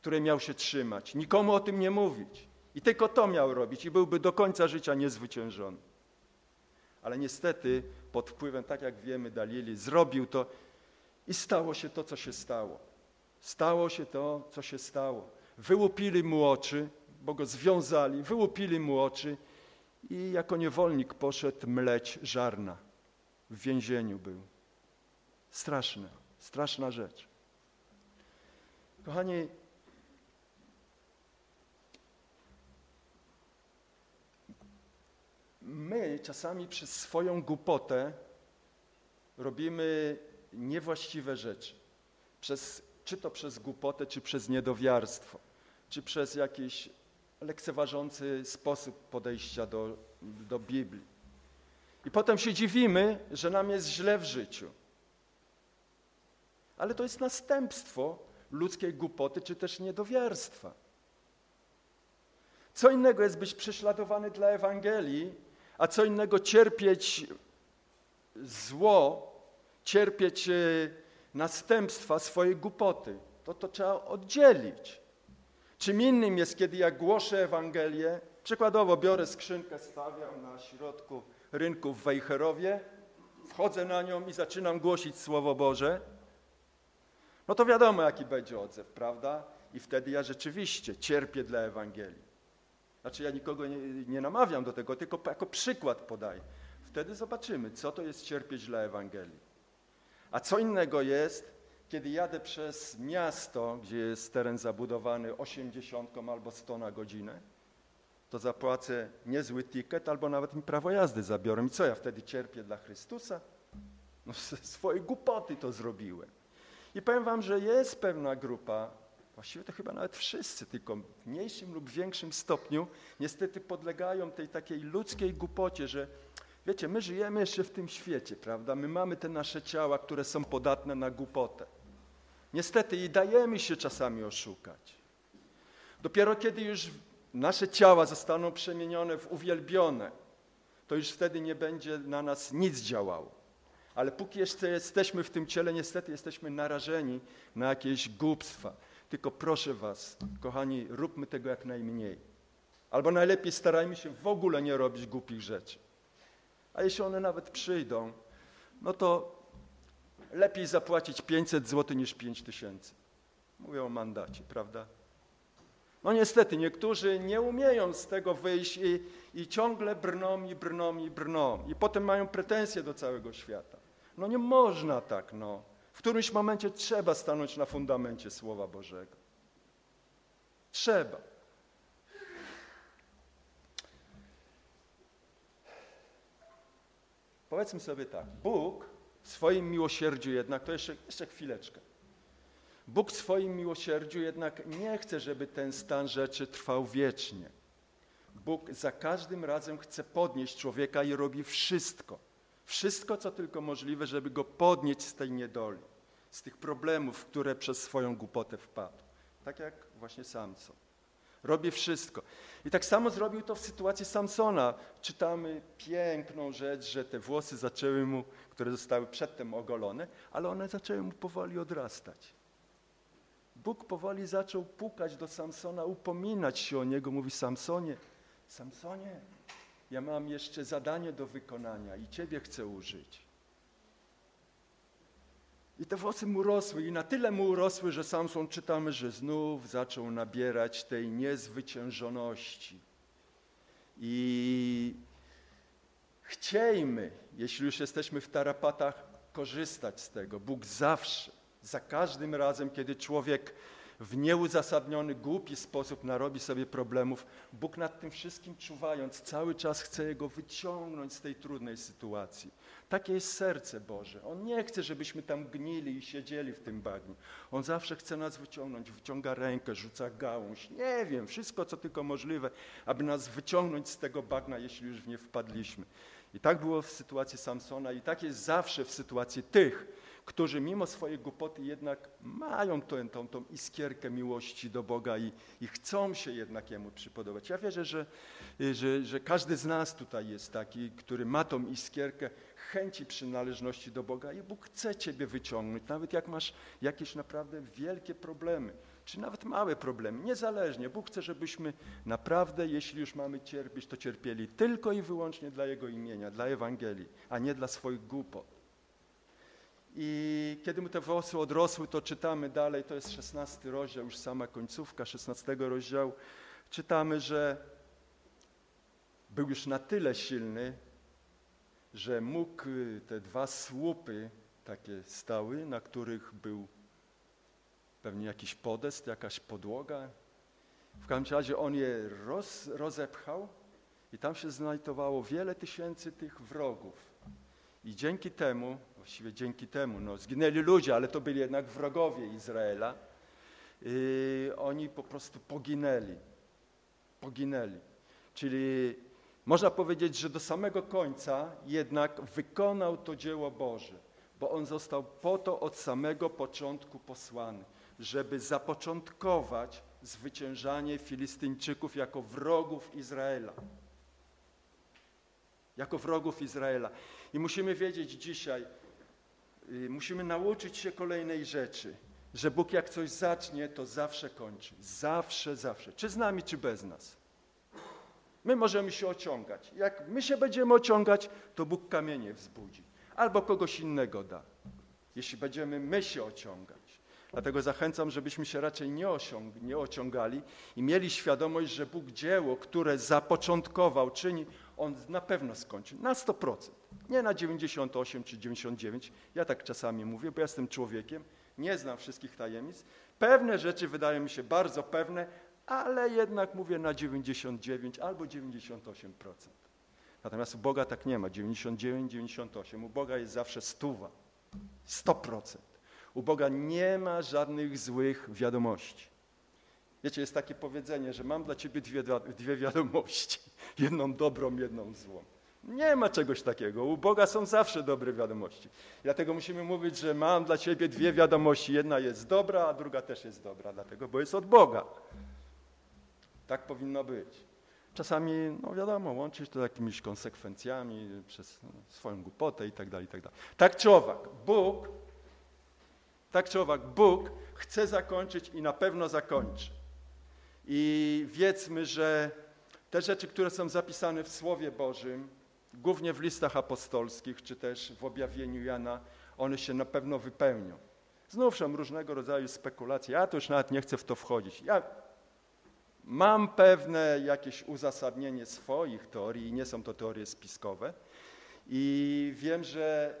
której miał się trzymać. Nikomu o tym nie mówić. I tylko to miał robić i byłby do końca życia niezwyciężony. Ale niestety pod wpływem, tak jak wiemy, Dalili zrobił to i stało się to, co się stało. Stało się to, co się stało. Wyłupili mu oczy, bo go związali, wyłupili mu oczy i jako niewolnik poszedł mleć żarna. W więzieniu był. Straszne, straszna rzecz. Kochani, my czasami przez swoją głupotę robimy niewłaściwe rzeczy. Przez, czy to przez głupotę, czy przez niedowiarstwo, czy przez jakiś lekceważący sposób podejścia do, do Biblii. I potem się dziwimy, że nam jest źle w życiu. Ale to jest następstwo ludzkiej głupoty, czy też niedowiarstwa. Co innego jest być prześladowany dla Ewangelii, a co innego cierpieć zło, cierpieć e, następstwa swojej głupoty. To to trzeba oddzielić. Czym innym jest, kiedy ja głoszę Ewangelię, przykładowo biorę skrzynkę, stawiam na środku rynku w Wejherowie, wchodzę na nią i zaczynam głosić Słowo Boże, no to wiadomo, jaki będzie odzew, prawda? I wtedy ja rzeczywiście cierpię dla Ewangelii. Znaczy ja nikogo nie, nie namawiam do tego, tylko jako przykład podaję. Wtedy zobaczymy, co to jest cierpieć dla Ewangelii. A co innego jest, kiedy jadę przez miasto, gdzie jest teren zabudowany 80 albo 100 na godzinę, to zapłacę niezły ticket albo nawet mi prawo jazdy zabiorą. I co ja wtedy cierpię dla Chrystusa? No swojej głupoty to zrobiłem. I powiem wam, że jest pewna grupa właściwie to chyba nawet wszyscy, tylko w mniejszym lub większym stopniu, niestety podlegają tej takiej ludzkiej głupocie, że wiecie, my żyjemy jeszcze w tym świecie, prawda? My mamy te nasze ciała, które są podatne na głupotę. Niestety i dajemy się czasami oszukać. Dopiero kiedy już nasze ciała zostaną przemienione w uwielbione, to już wtedy nie będzie na nas nic działało. Ale póki jeszcze jesteśmy w tym ciele, niestety jesteśmy narażeni na jakieś głupstwa. Tylko proszę Was, kochani, róbmy tego jak najmniej. Albo najlepiej starajmy się w ogóle nie robić głupich rzeczy. A jeśli one nawet przyjdą, no to lepiej zapłacić 500 zł niż 5000. Mówię o mandacie, prawda? No niestety, niektórzy nie umieją z tego wyjść i, i ciągle brną i brną i brną. I potem mają pretensje do całego świata. No nie można tak, no. W którymś momencie trzeba stanąć na fundamencie Słowa Bożego. Trzeba. Powiedzmy sobie tak, Bóg w swoim miłosierdziu jednak, to jeszcze, jeszcze chwileczkę, Bóg w swoim miłosierdziu jednak nie chce, żeby ten stan rzeczy trwał wiecznie. Bóg za każdym razem chce podnieść człowieka i robi wszystko, wszystko co tylko możliwe, żeby go podnieść z tej niedoli, z tych problemów, które przez swoją głupotę wpadł. Tak jak właśnie Samson. Robi wszystko. I tak samo zrobił to w sytuacji Samsona. Czytamy piękną rzecz, że te włosy zaczęły mu, które zostały przedtem ogolone, ale one zaczęły mu powoli odrastać. Bóg powoli zaczął pukać do Samsona, upominać się o niego. Mówi Samsonie, Samsonie, ja mam jeszcze zadanie do wykonania i Ciebie chcę użyć. I te włosy mu rosły i na tyle mu urosły, że Samson czytamy, że znów zaczął nabierać tej niezwyciężoności. I chciejmy, jeśli już jesteśmy w tarapatach, korzystać z tego. Bóg zawsze, za każdym razem, kiedy człowiek w nieuzasadniony, głupi sposób narobi sobie problemów, Bóg nad tym wszystkim czuwając, cały czas chce jego wyciągnąć z tej trudnej sytuacji. Takie jest serce Boże. On nie chce, żebyśmy tam gnili i siedzieli w tym bagnie. On zawsze chce nas wyciągnąć, wyciąga rękę, rzuca gałąź, nie wiem, wszystko co tylko możliwe, aby nas wyciągnąć z tego bagna, jeśli już w nie wpadliśmy. I tak było w sytuacji Samsona i tak jest zawsze w sytuacji tych, którzy mimo swojej głupoty jednak mają tą, tą, tą iskierkę miłości do Boga i, i chcą się jednak Jemu przypodobać. Ja wierzę, że, że, że każdy z nas tutaj jest taki, który ma tą iskierkę chęci przynależności do Boga i Bóg chce Ciebie wyciągnąć, nawet jak masz jakieś naprawdę wielkie problemy, czy nawet małe problemy, niezależnie. Bóg chce, żebyśmy naprawdę, jeśli już mamy cierpieć, to cierpieli tylko i wyłącznie dla Jego imienia, dla Ewangelii, a nie dla swoich głupot. I kiedy mu te włosy odrosły, to czytamy dalej, to jest szesnasty rozdział, już sama końcówka szesnastego rozdziału. Czytamy, że był już na tyle silny, że mógł y, te dwa słupy takie stały, na których był pewnie jakiś podest, jakaś podłoga. W każdym razie on je roz, rozepchał i tam się znajdowało wiele tysięcy tych wrogów. I dzięki temu właściwie dzięki temu, no, zginęli ludzie, ale to byli jednak wrogowie Izraela, yy, oni po prostu poginęli. Poginęli. Czyli można powiedzieć, że do samego końca jednak wykonał to dzieło Boże, bo on został po to od samego początku posłany, żeby zapoczątkować zwyciężanie Filistyńczyków jako wrogów Izraela. Jako wrogów Izraela. I musimy wiedzieć dzisiaj, musimy nauczyć się kolejnej rzeczy, że Bóg jak coś zacznie, to zawsze kończy. Zawsze, zawsze. Czy z nami, czy bez nas. My możemy się ociągać. Jak my się będziemy ociągać, to Bóg kamienie wzbudzi. Albo kogoś innego da. Jeśli będziemy my się ociągać. Dlatego zachęcam, żebyśmy się raczej nie, osiąg, nie ociągali i mieli świadomość, że Bóg dzieło, które zapoczątkował, czyni, On na pewno skończy. Na 100%. Nie na 98 czy 99. Ja tak czasami mówię, bo ja jestem człowiekiem, nie znam wszystkich tajemnic. Pewne rzeczy wydają mi się bardzo pewne, ale jednak mówię na 99 albo 98%. Natomiast u Boga tak nie ma, 99, 98. U Boga jest zawsze stuwa, 100%. U Boga nie ma żadnych złych wiadomości. Wiecie, jest takie powiedzenie, że mam dla ciebie dwie, dwie wiadomości. Jedną dobrą, jedną złą. Nie ma czegoś takiego. U Boga są zawsze dobre wiadomości. Dlatego musimy mówić, że mam dla ciebie dwie wiadomości. Jedna jest dobra, a druga też jest dobra, dlatego, bo jest od Boga. Tak powinno być. Czasami, no wiadomo, łączyć to jakimiś konsekwencjami przez no, swoją głupotę i tak dalej, i tak dalej. Tak czy owak, Bóg, tak czy owak, Bóg chce zakończyć i na pewno zakończy. I wiedzmy, że te rzeczy, które są zapisane w Słowie Bożym, głównie w listach apostolskich, czy też w objawieniu Jana, one się na pewno wypełnią. Znów są różnego rodzaju spekulacje. Ja to już nawet nie chcę w to wchodzić. Ja mam pewne jakieś uzasadnienie swoich teorii i nie są to teorie spiskowe. I wiem, że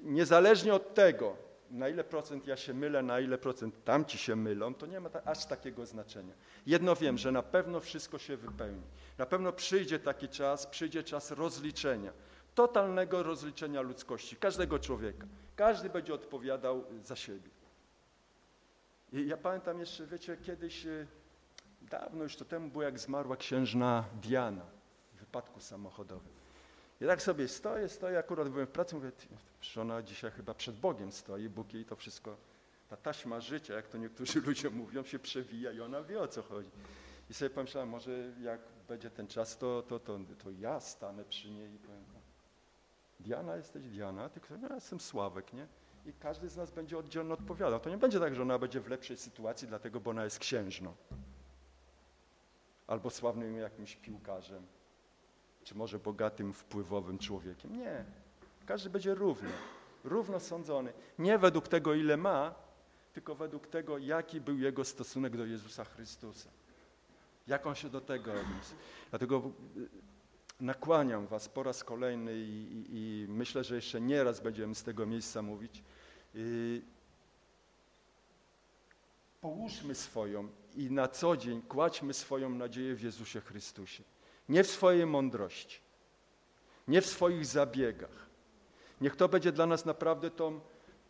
niezależnie od tego, na ile procent ja się mylę, na ile procent tamci się mylą, to nie ma ta, aż takiego znaczenia. Jedno wiem, że na pewno wszystko się wypełni. Na pewno przyjdzie taki czas, przyjdzie czas rozliczenia, totalnego rozliczenia ludzkości, każdego człowieka. Każdy będzie odpowiadał za siebie. I ja pamiętam jeszcze, wiecie, kiedyś, e, dawno już to temu było, jak zmarła księżna Diana w wypadku samochodowym. I tak sobie stoję, stoję, akurat byłem w pracy, mówię, że ona dzisiaj chyba przed Bogiem stoi, Bóg jej to wszystko, ta taśma życia, jak to niektórzy ludzie mówią, się przewija i ona wie o co chodzi. I sobie pomyślałem, może jak będzie ten czas, to, to, to, to ja stanę przy niej i powiem, no, Diana, jesteś Diana, tylko no, ja jestem Sławek, nie? I każdy z nas będzie oddzielnie odpowiadał. To nie będzie tak, że ona będzie w lepszej sytuacji, dlatego, bo ona jest księżną. Albo sławnym jakimś piłkarzem czy może bogatym, wpływowym człowiekiem. Nie. Każdy będzie równy, równo sądzony. Nie według tego, ile ma, tylko według tego, jaki był jego stosunek do Jezusa Chrystusa. Jak on się do tego odniósł. Dlatego y, nakłaniam was po raz kolejny i, i, i myślę, że jeszcze nie raz będziemy z tego miejsca mówić. Yy, połóżmy swoją i na co dzień kładźmy swoją nadzieję w Jezusie Chrystusie nie w swojej mądrości, nie w swoich zabiegach. Niech to będzie dla nas naprawdę tą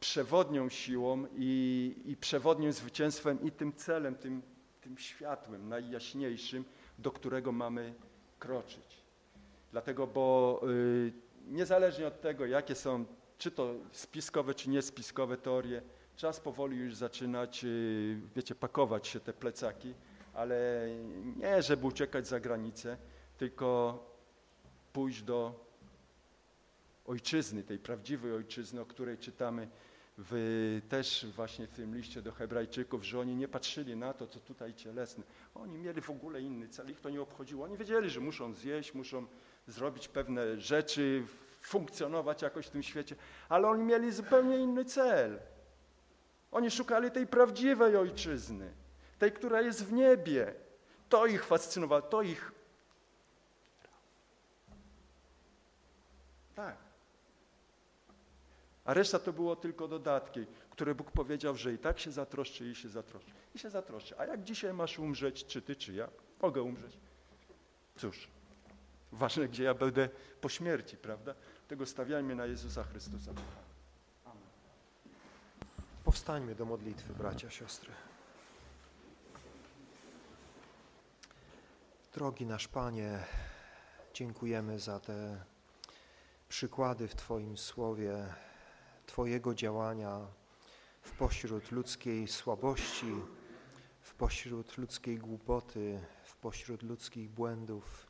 przewodnią siłą i, i przewodnim zwycięstwem i tym celem, tym, tym światłem najjaśniejszym, do którego mamy kroczyć. Dlatego, bo y, niezależnie od tego, jakie są czy to spiskowe, czy niespiskowe teorie, czas powoli już zaczynać, y, wiecie, pakować się te plecaki, ale nie, żeby uciekać za granicę, tylko pójść do ojczyzny, tej prawdziwej ojczyzny, o której czytamy w, też właśnie w tym liście do Hebrajczyków, że oni nie patrzyli na to, co tutaj cielesne. Oni mieli w ogóle inny cel, ich to nie obchodziło. Oni wiedzieli, że muszą zjeść, muszą zrobić pewne rzeczy, funkcjonować jakoś w tym świecie, ale oni mieli zupełnie inny cel. Oni szukali tej prawdziwej ojczyzny, tej, która jest w niebie. To ich fascynowało, to ich Tak. A reszta to było tylko dodatki, które Bóg powiedział, że i tak się zatroszczy, i się zatroszczy. I się zatroszczy. A jak dzisiaj masz umrzeć, czy ty, czy ja? Mogę umrzeć. Cóż, ważne, gdzie ja będę po śmierci, prawda? Tego stawiajmy na Jezusa Chrystusa. Amen. Powstańmy do modlitwy, bracia, siostry. Drogi nasz Panie, dziękujemy za te przykłady w Twoim słowie, Twojego działania w pośród ludzkiej słabości, w pośród ludzkiej głupoty, w pośród ludzkich błędów.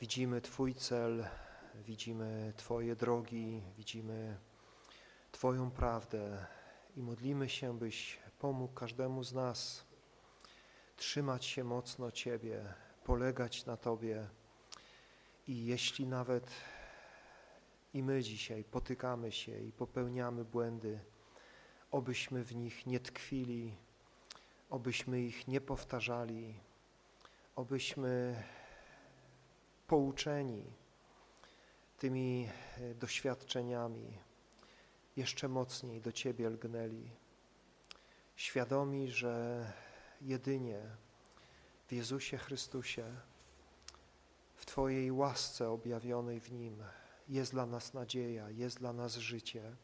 Widzimy Twój cel, widzimy Twoje drogi, widzimy Twoją prawdę i modlimy się, byś pomógł każdemu z nas trzymać się mocno Ciebie, polegać na Tobie i jeśli nawet i my dzisiaj potykamy się i popełniamy błędy, obyśmy w nich nie tkwili, obyśmy ich nie powtarzali, obyśmy pouczeni tymi e, doświadczeniami jeszcze mocniej do Ciebie lgnęli, świadomi, że jedynie w Jezusie Chrystusie, w Twojej łasce objawionej w Nim, jest dla nas nadzieja, jest dla nas życie,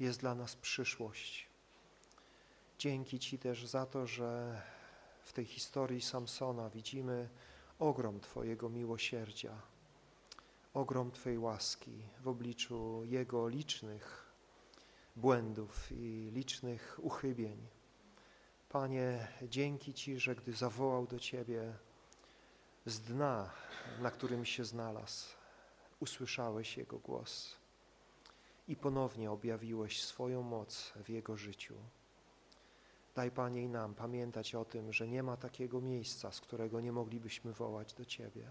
jest dla nas przyszłość. Dzięki Ci też za to, że w tej historii Samsona widzimy ogrom Twojego miłosierdzia, ogrom Twojej łaski w obliczu jego licznych błędów i licznych uchybień. Panie, dzięki Ci, że gdy zawołał do Ciebie, z dna, na którym się znalazł, usłyszałeś Jego głos i ponownie objawiłeś swoją moc w Jego życiu. Daj Panie i nam pamiętać o tym, że nie ma takiego miejsca, z którego nie moglibyśmy wołać do Ciebie.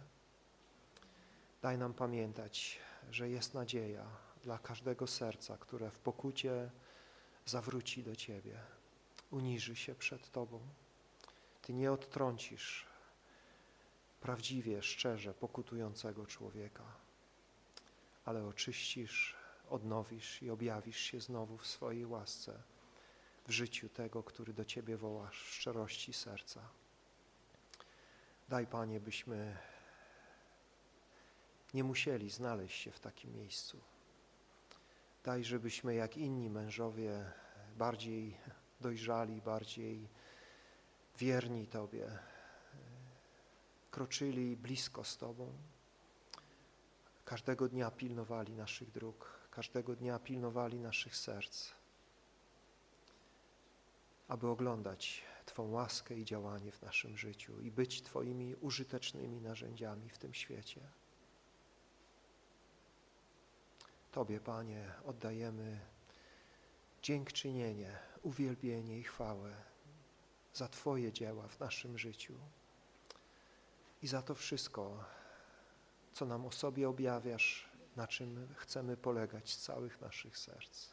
Daj nam pamiętać, że jest nadzieja dla każdego serca, które w pokucie zawróci do Ciebie, uniży się przed Tobą. Ty nie odtrącisz prawdziwie, szczerze pokutującego człowieka, ale oczyścisz, odnowisz i objawisz się znowu w swojej łasce w życiu tego, który do Ciebie wołasz w szczerości serca. Daj, Panie, byśmy nie musieli znaleźć się w takim miejscu. Daj, żebyśmy jak inni mężowie bardziej dojrzali, bardziej wierni Tobie, kroczyli blisko z Tobą, każdego dnia pilnowali naszych dróg, każdego dnia pilnowali naszych serc, aby oglądać Twą łaskę i działanie w naszym życiu i być Twoimi użytecznymi narzędziami w tym świecie. Tobie, Panie, oddajemy dziękczynienie, uwielbienie i chwałę za Twoje dzieła w naszym życiu i za to wszystko, co nam o sobie objawiasz, na czym chcemy polegać z całych naszych serc.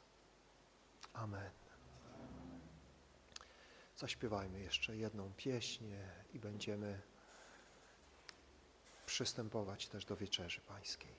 Amen. Zaśpiewajmy jeszcze jedną pieśń i będziemy przystępować też do wieczerzy pańskiej.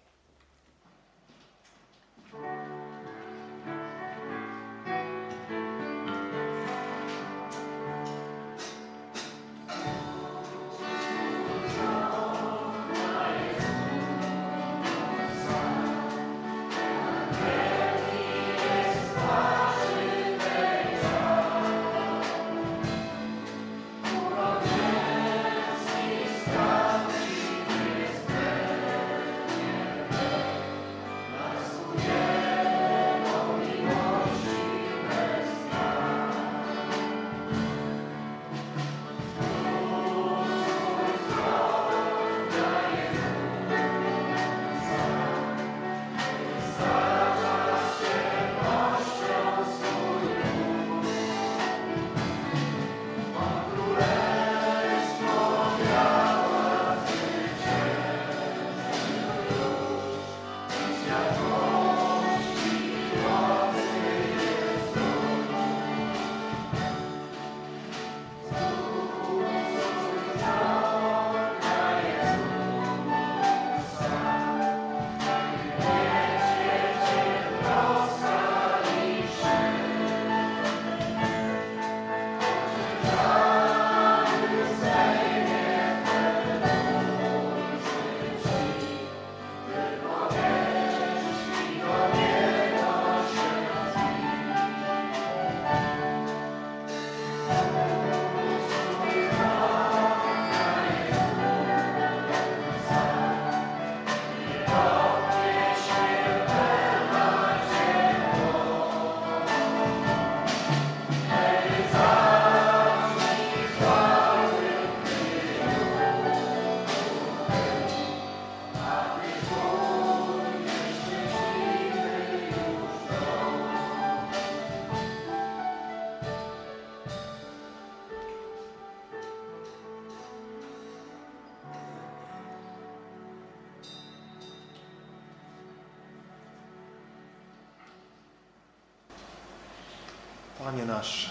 Panie nasz,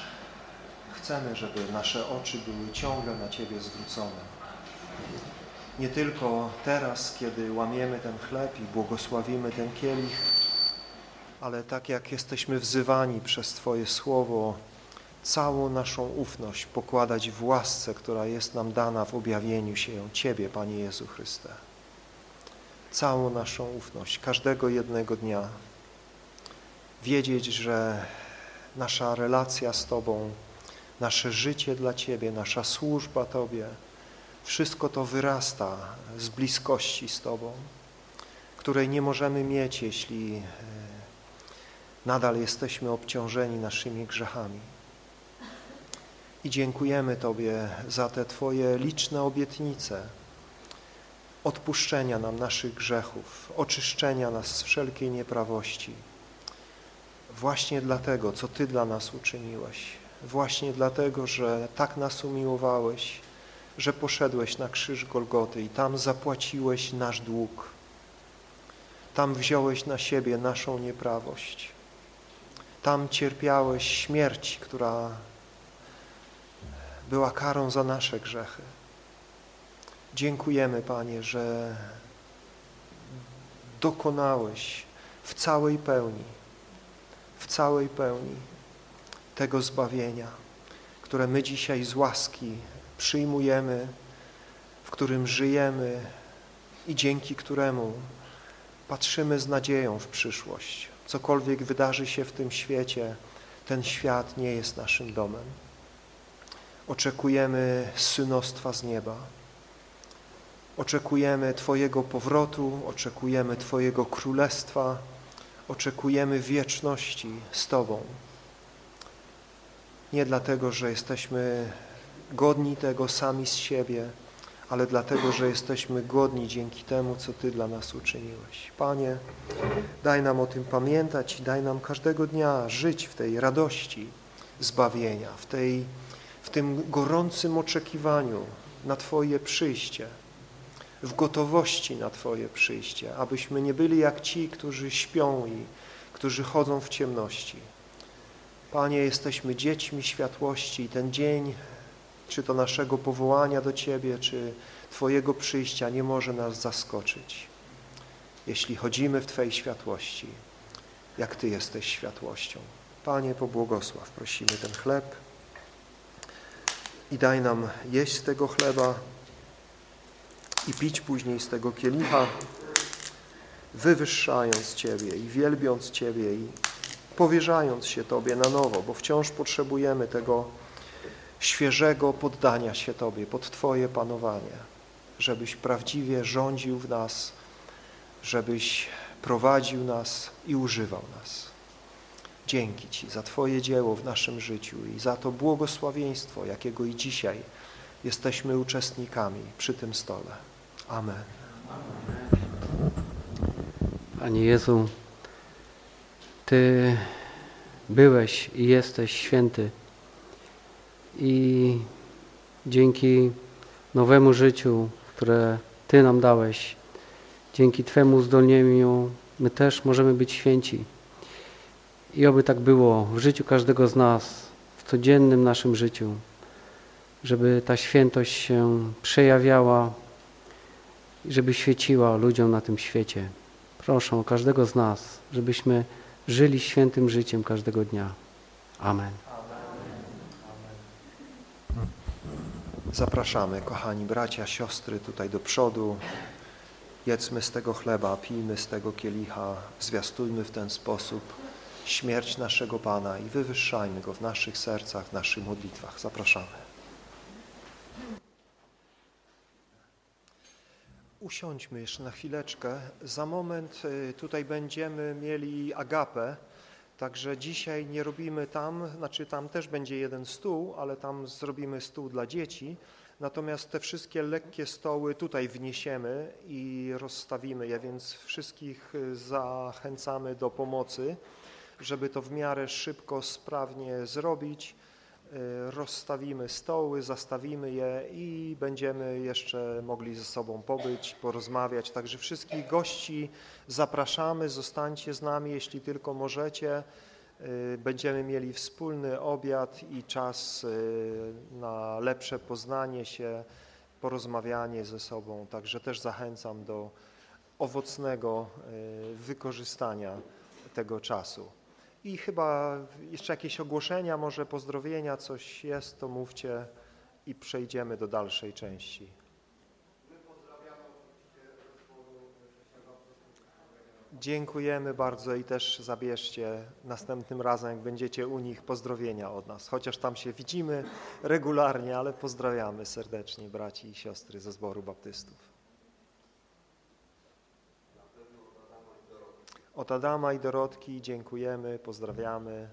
chcemy, żeby nasze oczy były ciągle na Ciebie zwrócone. Nie tylko teraz, kiedy łamiemy ten chleb i błogosławimy ten kielich, ale tak jak jesteśmy wzywani przez Twoje słowo, całą naszą ufność pokładać w łasce, która jest nam dana w objawieniu się Ciebie, Panie Jezu Chryste. Całą naszą ufność, każdego jednego dnia. Wiedzieć, że nasza relacja z Tobą, nasze życie dla Ciebie, nasza służba Tobie, wszystko to wyrasta z bliskości z Tobą, której nie możemy mieć, jeśli e, nadal jesteśmy obciążeni naszymi grzechami. I dziękujemy Tobie za te Twoje liczne obietnice, odpuszczenia nam naszych grzechów, oczyszczenia nas z wszelkiej nieprawości. Właśnie dlatego, co Ty dla nas uczyniłeś. Właśnie dlatego, że tak nas umiłowałeś, że poszedłeś na krzyż Golgoty i tam zapłaciłeś nasz dług. Tam wziąłeś na siebie naszą nieprawość. Tam cierpiałeś śmierć, która była karą za nasze grzechy. Dziękujemy, Panie, że dokonałeś w całej pełni, w całej pełni tego zbawienia, które my dzisiaj z łaski przyjmujemy, w którym żyjemy i dzięki któremu patrzymy z nadzieją w przyszłość. Cokolwiek wydarzy się w tym świecie, ten świat nie jest naszym domem. Oczekujemy synostwa z nieba. Oczekujemy Twojego powrotu, oczekujemy Twojego królestwa, oczekujemy wieczności z Tobą. Nie dlatego, że jesteśmy godni tego sami z siebie, ale dlatego, że jesteśmy godni dzięki temu, co Ty dla nas uczyniłeś. Panie, daj nam o tym pamiętać i daj nam każdego dnia żyć w tej radości zbawienia, w, tej, w tym gorącym oczekiwaniu na Twoje przyjście, w gotowości na Twoje przyjście, abyśmy nie byli jak ci, którzy śpią i którzy chodzą w ciemności. Panie, jesteśmy dziećmi światłości i ten dzień czy to naszego powołania do Ciebie, czy Twojego przyjścia nie może nas zaskoczyć. Jeśli chodzimy w Twojej światłości, jak Ty jesteś światłością. Panie, pobłogosław, prosimy ten chleb i daj nam jeść z tego chleba i pić później z tego kielicha, wywyższając Ciebie i wielbiąc Ciebie i powierzając się Tobie na nowo, bo wciąż potrzebujemy tego świeżego poddania się Tobie, pod Twoje panowanie, żebyś prawdziwie rządził w nas, żebyś prowadził nas i używał nas. Dzięki Ci za Twoje dzieło w naszym życiu i za to błogosławieństwo, jakiego i dzisiaj jesteśmy uczestnikami przy tym stole. Amen. Panie Jezu, Ty byłeś i jesteś święty i dzięki nowemu życiu, które Ty nam dałeś, dzięki Twemu uzdolnieniu my też możemy być święci. I oby tak było w życiu każdego z nas, w codziennym naszym życiu, żeby ta świętość się przejawiała i żeby świeciła ludziom na tym świecie. Proszę każdego z nas, żebyśmy żyli świętym życiem każdego dnia. Amen. Zapraszamy, kochani bracia, siostry, tutaj do przodu. Jedzmy z tego chleba, pijmy z tego kielicha, zwiastujmy w ten sposób śmierć naszego Pana i wywyższajmy Go w naszych sercach, w naszych modlitwach. Zapraszamy. Usiądźmy jeszcze na chwileczkę. Za moment y, tutaj będziemy mieli agapę, także dzisiaj nie robimy tam, znaczy tam też będzie jeden stół, ale tam zrobimy stół dla dzieci. Natomiast te wszystkie lekkie stoły tutaj wniesiemy i rozstawimy je, więc wszystkich y, zachęcamy do pomocy, żeby to w miarę szybko, sprawnie zrobić. Y, Rozstawimy stoły, zastawimy je i będziemy jeszcze mogli ze sobą pobyć, porozmawiać. Także wszystkich gości zapraszamy, zostańcie z nami, jeśli tylko możecie. Y, Będziemy mieli wspólny obiad i czas y, na lepsze poznanie się, porozmawianie ze sobą. Także też zachęcam do owocnego wykorzystania tego czasu. I chyba jeszcze jakieś ogłoszenia, może pozdrowienia, coś jest, to mówcie i przejdziemy do dalszej części. Dziękujemy bardzo i też zabierzcie następnym razem, jak będziecie u nich, pozdrowienia od nas. Chociaż tam się widzimy regularnie, ale pozdrawiamy serdecznie braci i siostry ze zboru baptystów. Od Adama i Dorotki dziękujemy, pozdrawiamy.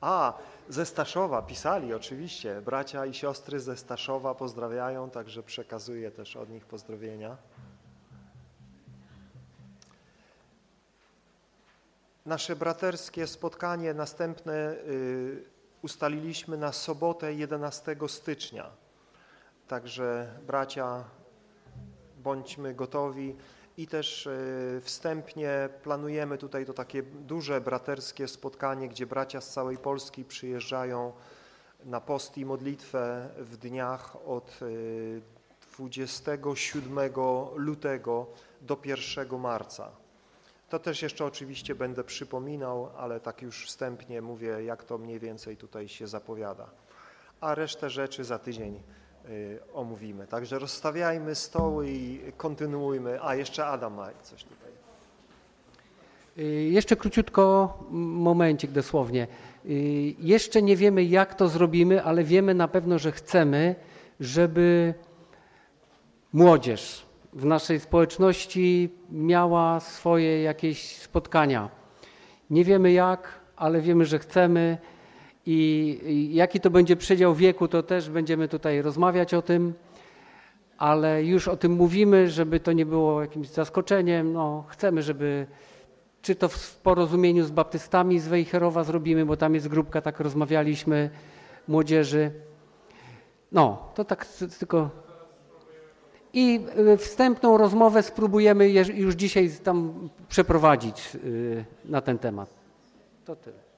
A, ze Staszowa pisali oczywiście. Bracia i siostry ze Staszowa pozdrawiają, także przekazuję też od nich pozdrowienia. Nasze braterskie spotkanie następne y, ustaliliśmy na sobotę 11 stycznia. Także bracia, bądźmy gotowi i też y, wstępnie planujemy tutaj to takie duże braterskie spotkanie, gdzie bracia z całej Polski przyjeżdżają na post i modlitwę w dniach od y, 27 lutego do 1 marca. To też jeszcze oczywiście będę przypominał, ale tak już wstępnie mówię, jak to mniej więcej tutaj się zapowiada. A resztę rzeczy za tydzień omówimy. Także rozstawiajmy stoły i kontynuujmy. A, jeszcze Adam ma coś tutaj. Y, Jeszcze króciutko, momencik dosłownie. Y, Jeszcze nie wiemy, jak to zrobimy, ale wiemy na pewno, że chcemy, żeby młodzież w naszej społeczności miała swoje jakieś spotkania. Nie wiemy jak, ale wiemy, że chcemy i jaki to będzie przedział wieku, to też będziemy tutaj rozmawiać o tym, ale już o tym mówimy, żeby to nie było jakimś zaskoczeniem. No, chcemy, żeby czy to w porozumieniu z baptystami z Wejherowa zrobimy, bo tam jest grupka, tak rozmawialiśmy, młodzieży. No, to tak tylko. I y, wstępną rozmowę spróbujemy już dzisiaj tam przeprowadzić y, na ten temat. To tyle.